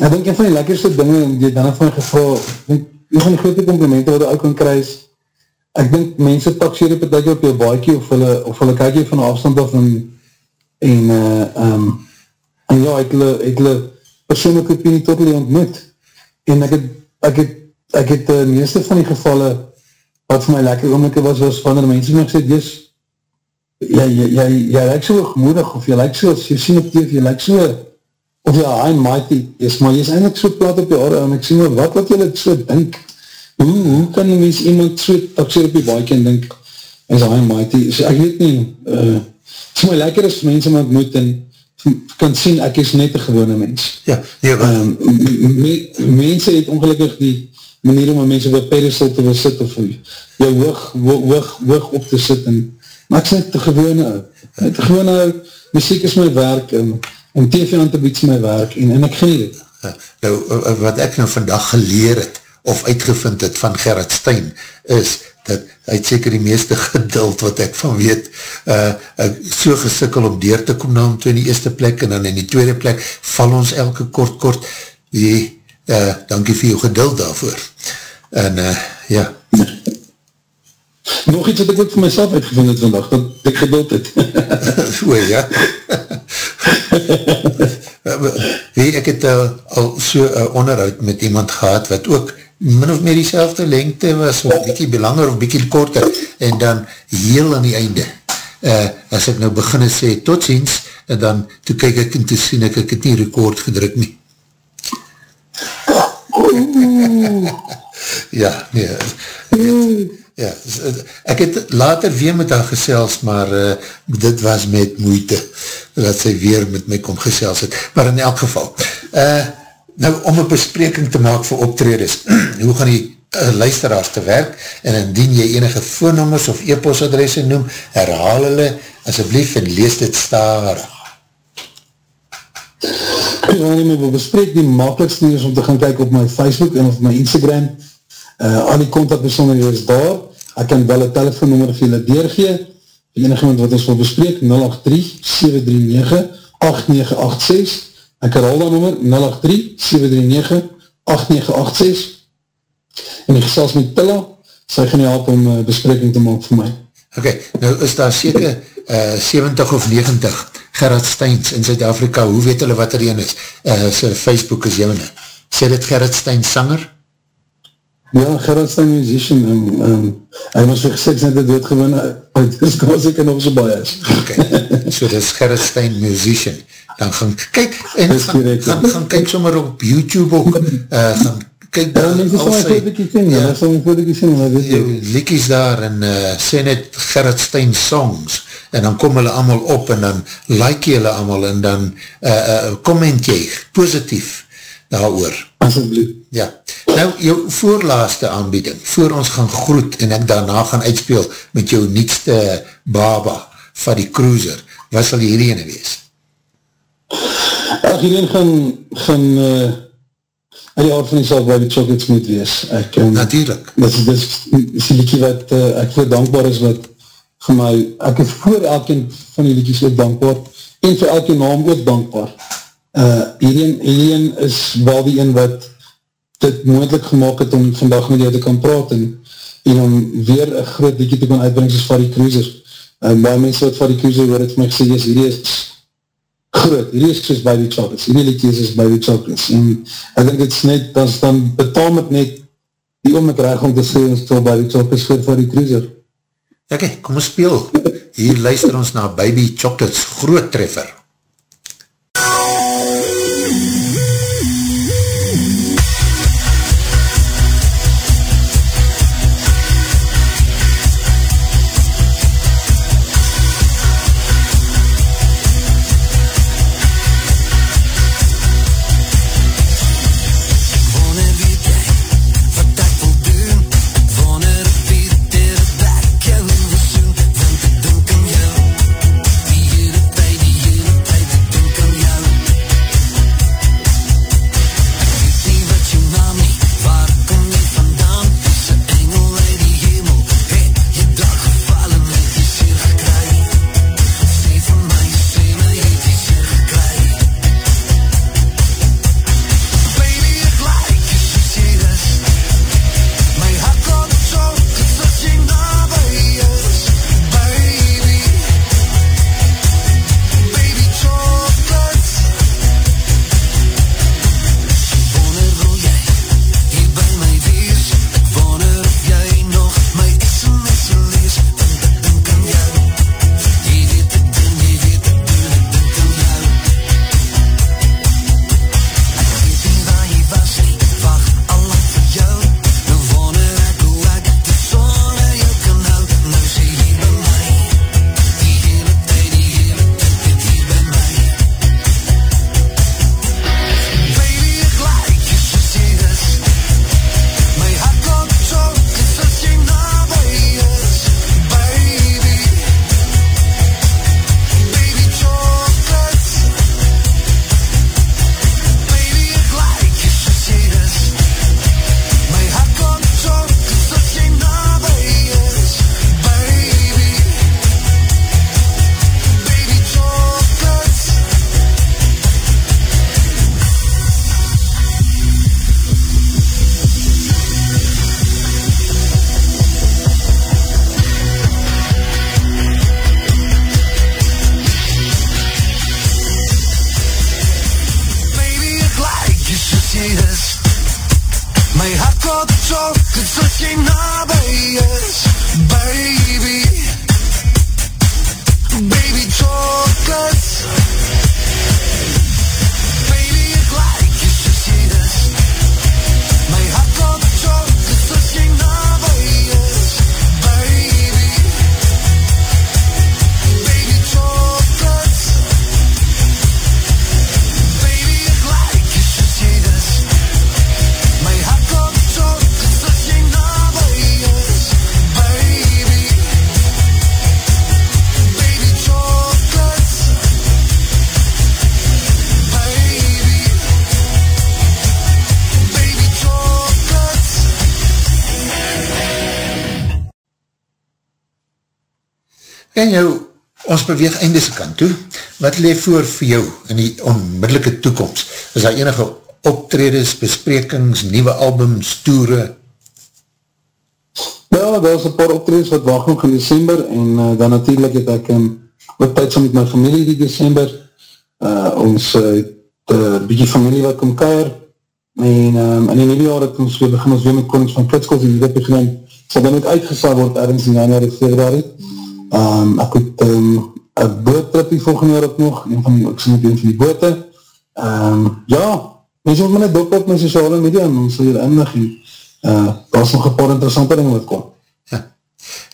ek denk een van die lekkerste dinge, die dan van geval, denk, een van die grote complimenten wat ek ook kan kry is, ek dink mense taxeer op het op jou baakie, of hulle, of hulle kyk jy van afstand af, en, en, uh, um, en ja, het hulle, het hulle persoonlijke opinie tot hulle ontmoet, en ek het, ek het, ek het uh, meeste van die gevalle, wat vir my lekker oomlikke was, was wanneer mense my gesê, jy's, jy, jy, jy, jy lyk so gemoedig, of jy lyk so, as jy sien op TV, jy lyk so, of jy high and mighty is, maar jy is eindelijk so plat op die orde, en ek sê, maar wat wat jy so dink, hoe, hoe kan die mens iemand so taxeer op die baie en dink, is high mighty, so ek weet nie, uh, het is my lekker as mense my ontmoet, en kan sien, ek is net een gewone mens.
Ja, wat,
Um, me, mense het ongelukkig die manier om een mens op een pedestal te wil sit of jou hoog, hoog, hoog op te sit en, maar ek net te gewone ou. Het gewoon nou, muziek is my werk, en, en TV aan te bied is my werk, en, en ek geniet het.
Ja, Nou, uh, wat ek nou vandag geleer het, of uitgevind het van Gerrit Stein, is dat hy het seker die meeste geduld wat ek van weet, uh, ek so gesikkel om deur te kom na om toe in die eerste plek, en dan in die tweede plek, val ons elke kort kort, die, uh, dankie vir jou geduld daarvoor. En, uh, ja,
Nog iets wat ek ook vir myself uitgevind het vandag, dat ek geduld het.
so ja. Weet, ek het uh, al so uh, onderhoud met iemand gehad, wat ook min of meer die lengte was, of bykie belanger of bykie korter, en dan heel aan die einde, uh, as ek nou beginne sê, tot ziens, en dan, toe kyk ek en toe sien ek, ek het nie record gedruk nie. ja, nee, ja, ek het later weer met haar gesels, maar uh, dit was met moeite, dat sy weer met my kom gesels het, maar in elk geval, uh, nou om een bespreking te maak vir optredes, hoe gaan die uh, luisteraars te werk, en indien jy enige voornommers of e-postadresse noem, herhaal hulle asjeblief en lees dit starig.
Ja, nee, maar we bespreek die makkelijkste is om te gaan kyk op my Facebook en op my Instagram. Uh, al die contactbesonderheid is daar. Ek kan wel een telefoonnummer vir julle deurgee. Die enige wat ons wil bespreek, 083-739-8986. Ek herhaal dat nummer, 083-739-8986. En die gesels met Tilla, sy gaan help om uh, bespreking te maak vir my.
Ok, nou is daar seker uh, 70 of 90 Gerard Steins in Zuid-Afrika, hoe weet hulle wat er een is? Uh, sy Facebook is joune. Sê dit Gerard Steins sanger?
Ja, Gerard Stein musician, en, um, hy was vir geseks net doodgewin, uit is kans ek en op sy baie is.
Ok, so dit is Gerard Stein musician. Dan gaan, kyk, en gaan, gaan,
ja.
gaan kyk sommer op YouTube ook, uh, gaan kyk
Ja,
daar
mense sal
al sy
sien, ja,
ja,
sal my fotootjie sien, maar weet jy,
liekies daar en uh, sê net Gerard Stein songs en dan kom hulle allemaal op en dan like jy hulle allemaal en dan uh, uh, comment jy positief daar oor.
asjeblief.
Ja, nou jou voorlaaste aanbieding, voor ons gaan groet en ek daarna gaan uitspeel met jou nietste baba van die cruiser, wat sal hierdie ene wees?
Ach, hierin gaan, gaan, uh, uit die aard van die saak waar die chocolates moet wees. Ek, um,
Natuurlijk.
dis, dis, dis die liedje wat uh, ek voor dankbaar is wat vir my, ek is voor elkeen van die liedjes ook dankbaar en vir elke naam ook dankbaar. Uh, hierin, hierin is wel die een wat dit moeilijk gemaakt het om vandag met jou te kan praat en, en om weer een groot liedje te kan uitbring soos Farrie Cruiser. Uh, baie mense wat Farrie Cruiser hoor het vir my gesê, yes, hierdie is groot, hierdie is soos by die chocolates, hierdie liedje is soos by die chocolates, en ek denk het is net, dan, dan betaal het net die om ek reg om te sê, ons stel by die chocolates vir die cruiser.
Ok, kom ons speel. Hier luister ons na Baby Chocolates groot treffer. En jou, ons beweeg eindese kant toe. Wat leef voor vir jou in die onmiddellike toekomst? Is daar enige optredes, besprekings, nieuwe albums, toere?
Ja, daar is een paar optredens wat wacht nog in december en uh, dan natuurlijk het ek um, wat tyd saam met my familie die december. Uh, ons uh, het uh, bykie familie wat kom keir en um, in die nieuwe jaar het ons weer begin ons weer met Konings van Klitskos en dit begin sal dan ook uitgesaal word ergens in januari, februari. Um, ek het um, een boottrip die volgende jaar ook nog, een van die, ek sal met een van die boote. Um, ja, mense moet my net dop op my sociale media en ons sal hier indig en uh, daar is nog een paar interessante dingen wat kom.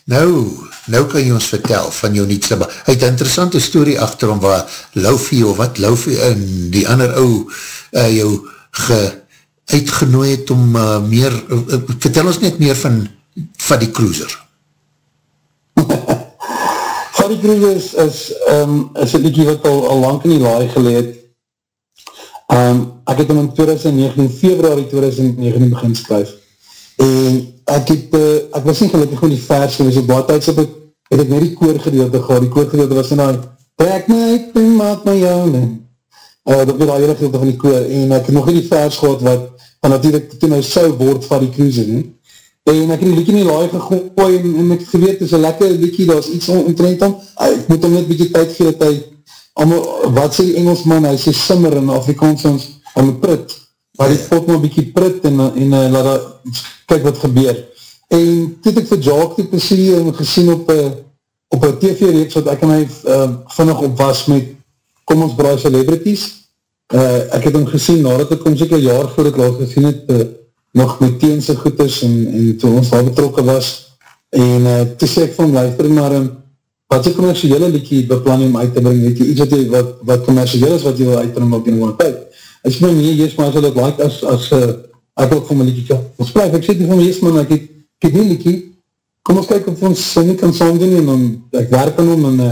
Nou, nou kan jy ons vertel van jou niets. Hy het interessante story achter om waar Laufie of wat Laufie en die ander ou uh, jou ge, uitgenooi het om uh, meer, uh, vertel ons net meer van, van die cruiser.
Freddy Kruger is, is, um, is een liedje wat al, al lang in die laai geleed. Um, ek het hem in 2019, februari 2019 begin skryf. En ek het, uh, ek was nie gelukkig met die vers gewees, op wat tijds heb ek, het ek net die koorgedeelte gehad, die koorgedeelte was in die, trek my uit en maak my jou, nee. Uh, dat weer die hele gedeelte van die koor, en ek het nog nie die vers gehad, wat, van natuurlijk toen hy sou word van die cruise, nee. En ek het die liedje in die laai gegooi en, en ek geweet, het is een lekker liedje, daar is iets omtrent om. Ek moet hom net bykie tyd gee dat hy, allemaal, wat sê die Engelsman, hy sê simmer in Afrikaans ons, om prit. Maar die pot maar bykie prit en, en uh, laat dat, kyk wat gebeur. En toe het ek vir Jacques die plezier en gesien op uh, op een TV-reeks wat ek en hy uh, vinnig op was met Kom ons braai celebrities. Uh, ek het hom gesien nadat ek kom seker jaar voor ek laat gesien het, uh, nog met teense goeders en, en toe ons daar betrokken was. En uh, toe sê ek van luister maar um, wat jy commerciële liedje beplan om uit te bring, weet jy, iets wat, jy, wat, wat commerciële is wat jy wil uitbring op die tijd. Ek sê my nie, jees maar as ek like as, as uh, ek ook van my liedje ons praat, ek sê die van my, jees man, ek het, ek het die liedje, kom ons kyk of ons nie kan saam doen en dan, ek werk aan hom en uh,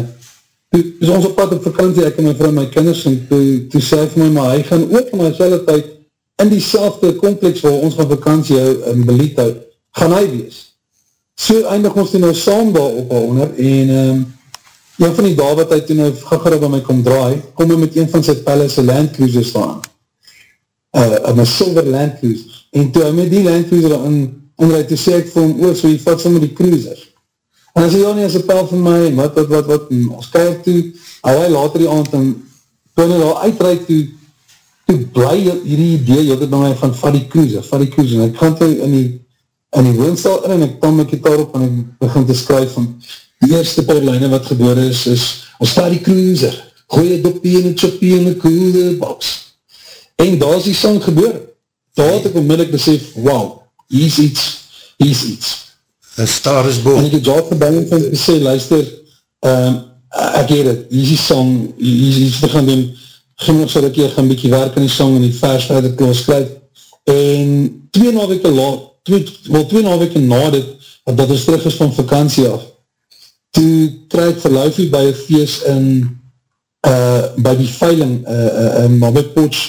toe is ons op pad op vakantie, ek en my vrou, my kinders en toe, toe sê hy vir my, maar hy gaan ook van my selwe tijd in die selfde kompleks waar ons van vakantie hou in Belied hou, gaan hy wees. So eindig ons toe nou saam daar op onder en um, een van die daar wat hy toe nou gagger op my kom draai, kom hy met een van sy palace Land Cruiser staan. Uh, my silver Land Cruiser. En toe hy met die Land Cruiser in, inrijd, toe sê ek vir hom, oor, so jy vat sommer die cruiser. En hy sê, ja nie, is een pel van my, en wat, wat, wat, wat, en ons kyk toe, hou hy later die aand, en toe hy daar uitrijd toe, toe bly hierdie idee, jy het by my van die die cruiser, en ek gaan toe in die, in die woonstel in, en ek tam my gitaar op, en ek begin te skryf van, die eerste paar lijne wat gebeur is, is, ons die cruiser, gooi het doppie en het choppie en een coole box, en daar is die song gebeur, daar het ek onmiddellik besef, wow, hier is iets, hier is iets,
Een star is boom.
En ek het Jaap gebang van gesê, luister, um, ek weet het, hier is die song, hier is iets te gaan doen, ging nog so dat ek gaan bykie werk in die song en die vers verder kloos skryf. En twee na weke la, twee, wel twee na weke na dit, dat ons terug is van vakantie af, toe kry ek verluifie by een feest in, uh, by die veiling, uh, uh, in Mabekpots,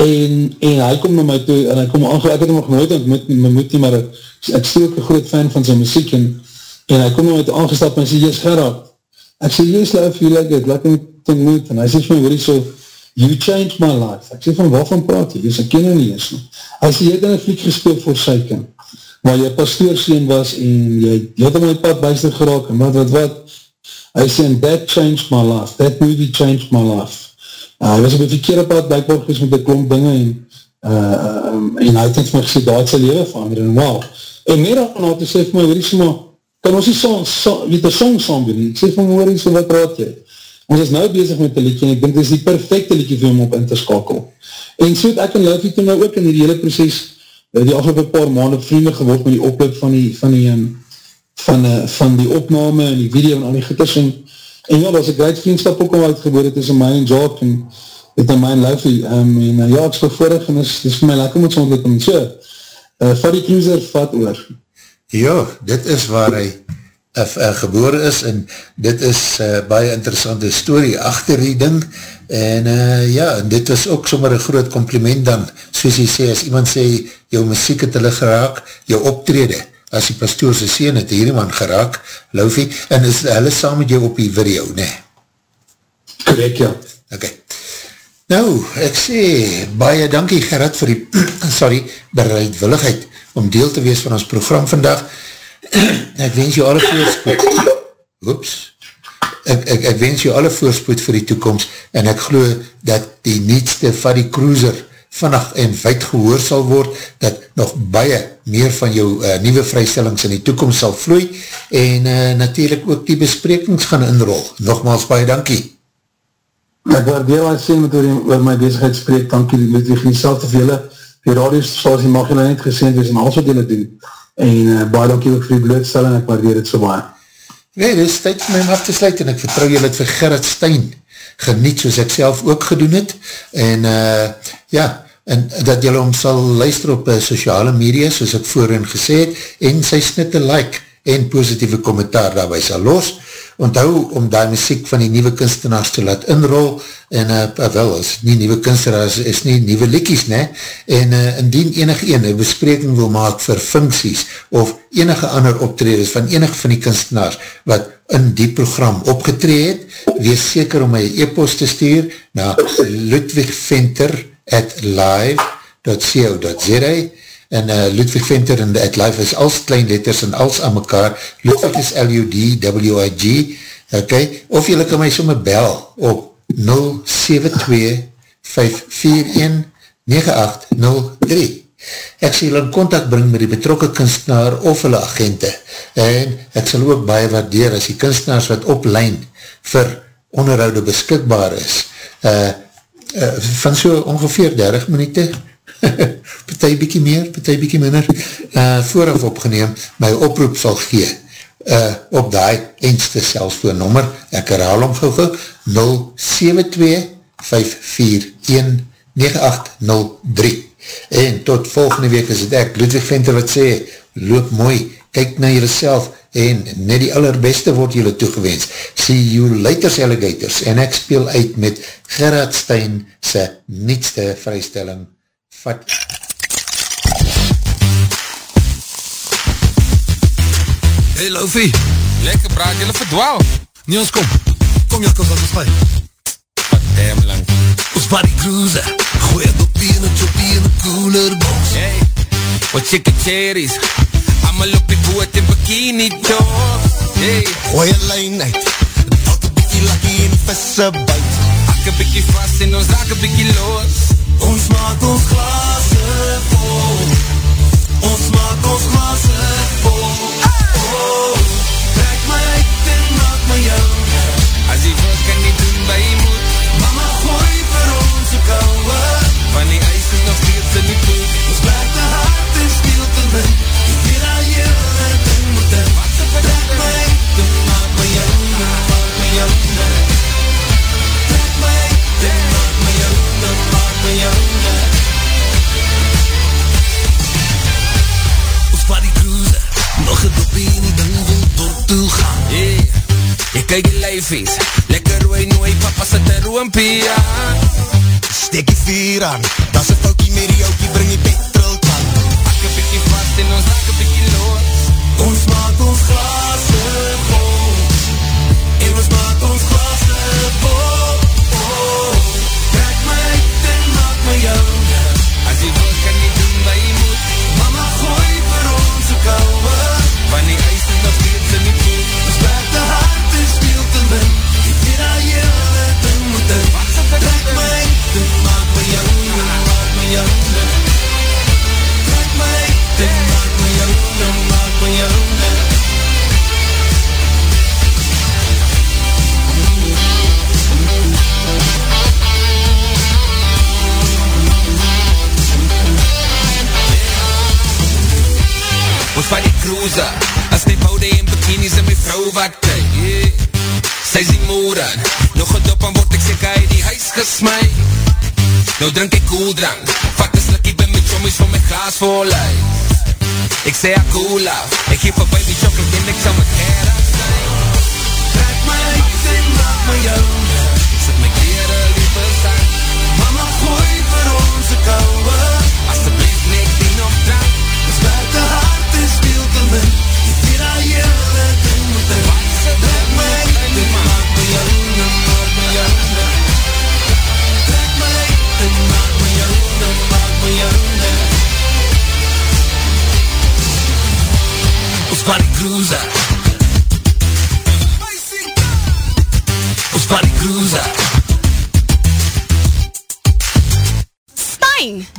en, en hy kom na my toe, en hy kom aangeloop, ek het hom nog nooit ontmoet, my moet nie, maar ek, ek sê ook een groot fan van sy muziek, en, en hy kom na my toe aangestap, en sê, yes, Gerard, ek sê, yes, love, you like it, like it te ontmoet, en hy sê vir my, hoor so, you changed my life, ek sê van, waarvan praat jy, yes, ek ken nie eens, hy sê, jy het in een fliek gespeeld voor Syken, waar jy pastoorsleen was, en jy, jy het in my pad bijster geraak, en wat, wat, wat, hy sê, and that changed my life, that movie changed my life, Uh, hy was op die verkeerde pad, blijkbaar gewees met die klomp dinge en uh, um, en hy het vir my gesê, daar het sy leven verander, en wauw. En meer dan had hy sê vir my, weet jy maar, kan ons die song, song, weet die song saam doen? Ek sê vir my, hoor jy, so wat praat jy? Ons is nou bezig met die liedje, en ek denk, dit is die perfecte liedje vir hom op in te skakel. En so het ek en Luifie toen nou ook in die hele proces, die afgelopen paar maanden vrienden geword met die oploop van die, van die, um, van, uh, van die opname en die video en al die gitters en, en ja, daar is een great vriendskap ook al uitgeboord tussen my en Jock en met my en Luifie um, en uh, ja, ek is vervoordig en is, is vir my lekker met zo'n ontwikkeling so, uh, vat die cruiser, vat oor
Ja, dit is waar hy uh, uh, gebore is en dit is uh, baie interessante story achter die ding en uh, ja, en dit was ook sommer een groot compliment dan, soos jy sê, as iemand sê, jou muziek het hulle geraak, jou optrede, as die pastoorse sien het hierdie man geraak, Loufie, en is hulle saam met jou op die video, ne?
Correct, ja.
Ok. Nou, ek sê, baie dankie Gerard vir die, sorry, bereidwilligheid om deel te wees van ons program vandag. Ek wens jou alle voorspoed. Oeps. Ek, ek, ek wens jou alle voorspoed vir die toekomst en ek glo dat die nietste van die cruiser vannacht en wijd gehoor sal word, dat nog baie meer van jou uh, nieuwe vrystellings in die toekomst sal vloei en uh, natuurlijk ook die besprekings gaan inrol. Nogmaals baie dankie.
Ek waardeer wat sê met oor, die, my bezigheid spreek, dankie die Ludwig, nie sal te vele, die radiostasie mag jy nou net gesend wees en alles wat jy doen, en uh, baie dankie ook vir die blootstelling, ek waardeer het so baie.
Nee, dit is tyd vir my om af te sluit en ek vertrouw jy het vir Gerrit Stein geniet soos ek self ook gedoen het en uh, ja, en dat jylle om sal luister op uh, sociale media soos ek voorin gesê het en sy snitte like en positieve kommentaar daarby sal los onthou om die muziek van die nieuwe kunstenaars te laat inrol, en uh, wel, as nie nieuwe kunstenaars is nie nieuwe likkies, ne? en uh, indien enig een een bespreking wil maak vir funksies, of enige ander optreders van enig van die kunstenaars, wat in die program opgetree het, wees seker om my e-post te stuur na ludwigventer at live.co.za en uh, Ludwig Venter en at life is als klein letters en als aan mekaar, Ludwig is L-U-D-W-I-G, ok, of jylle kan my somme bel op 072-541-9803. Ek sal jylle in contact bring met die betrokke kunstenaar of hulle agente. En ek sal ook baie waardeer as die kunstenaars wat op lijn vir onderhoude beskikbaar is, uh, uh, van so ongeveer 30 minuten, partij bykie meer, partij bykie minder, uh, vooraf opgeneem, my oproep sal gee, uh, op die eindste selfsvoornummer, ek herhaal om gauw gauw, 072-541-9803 en tot volgende week is het ek, Ludwig Venter wat sê, loop mooi, kyk na jylle self en net die allerbeste word jylle toegeweens. See you later, alligators, en ek speel uit met Gerard Stein sy nietste vrystelling vat.
Hey Loufie,
Lekker braad, jylle verdwaal.
nie ons kom. Kom Jakkels, laat ons gaan.
Wat damn lang.
Ons vat die cruiser, gooi het op in een choppie in een cooler box.
Hey, wat chicken cherries. Allemaal op die boot in bikini top. Hey,
Gooi een lijn uit, dalk een bykie lakkie en die visse buit.
ak een bykie vast en ons raak een bykie los.
Ons maak ons glazen vol. Ons maak ons glazen vol. Oh, trek my uit en maak my jou.
Kyk die lijfies. Lekker rooi nooi, papa sit een roompie aan.
Steek die vuur aan. Das een foukie met die oukie, bring die petrol
cruiser As die boude en bikinis en my vrou wat kyk yeah. Sy is die moeder. Nog gedop en word ek seker uit die huis gesmy Nou drink ek koeldrank. Vat een slikkie by my chommies van my glas vol uit. Ek sê ek cool af Ek geef een baby chocolate en ek sal met hair afsnij Trek my uit en maak my jou Sit my kleren liefes aan Mama gooi vir ons een kouwe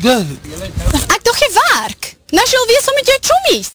Ek dog jy werk. Nou sal wees om met jou.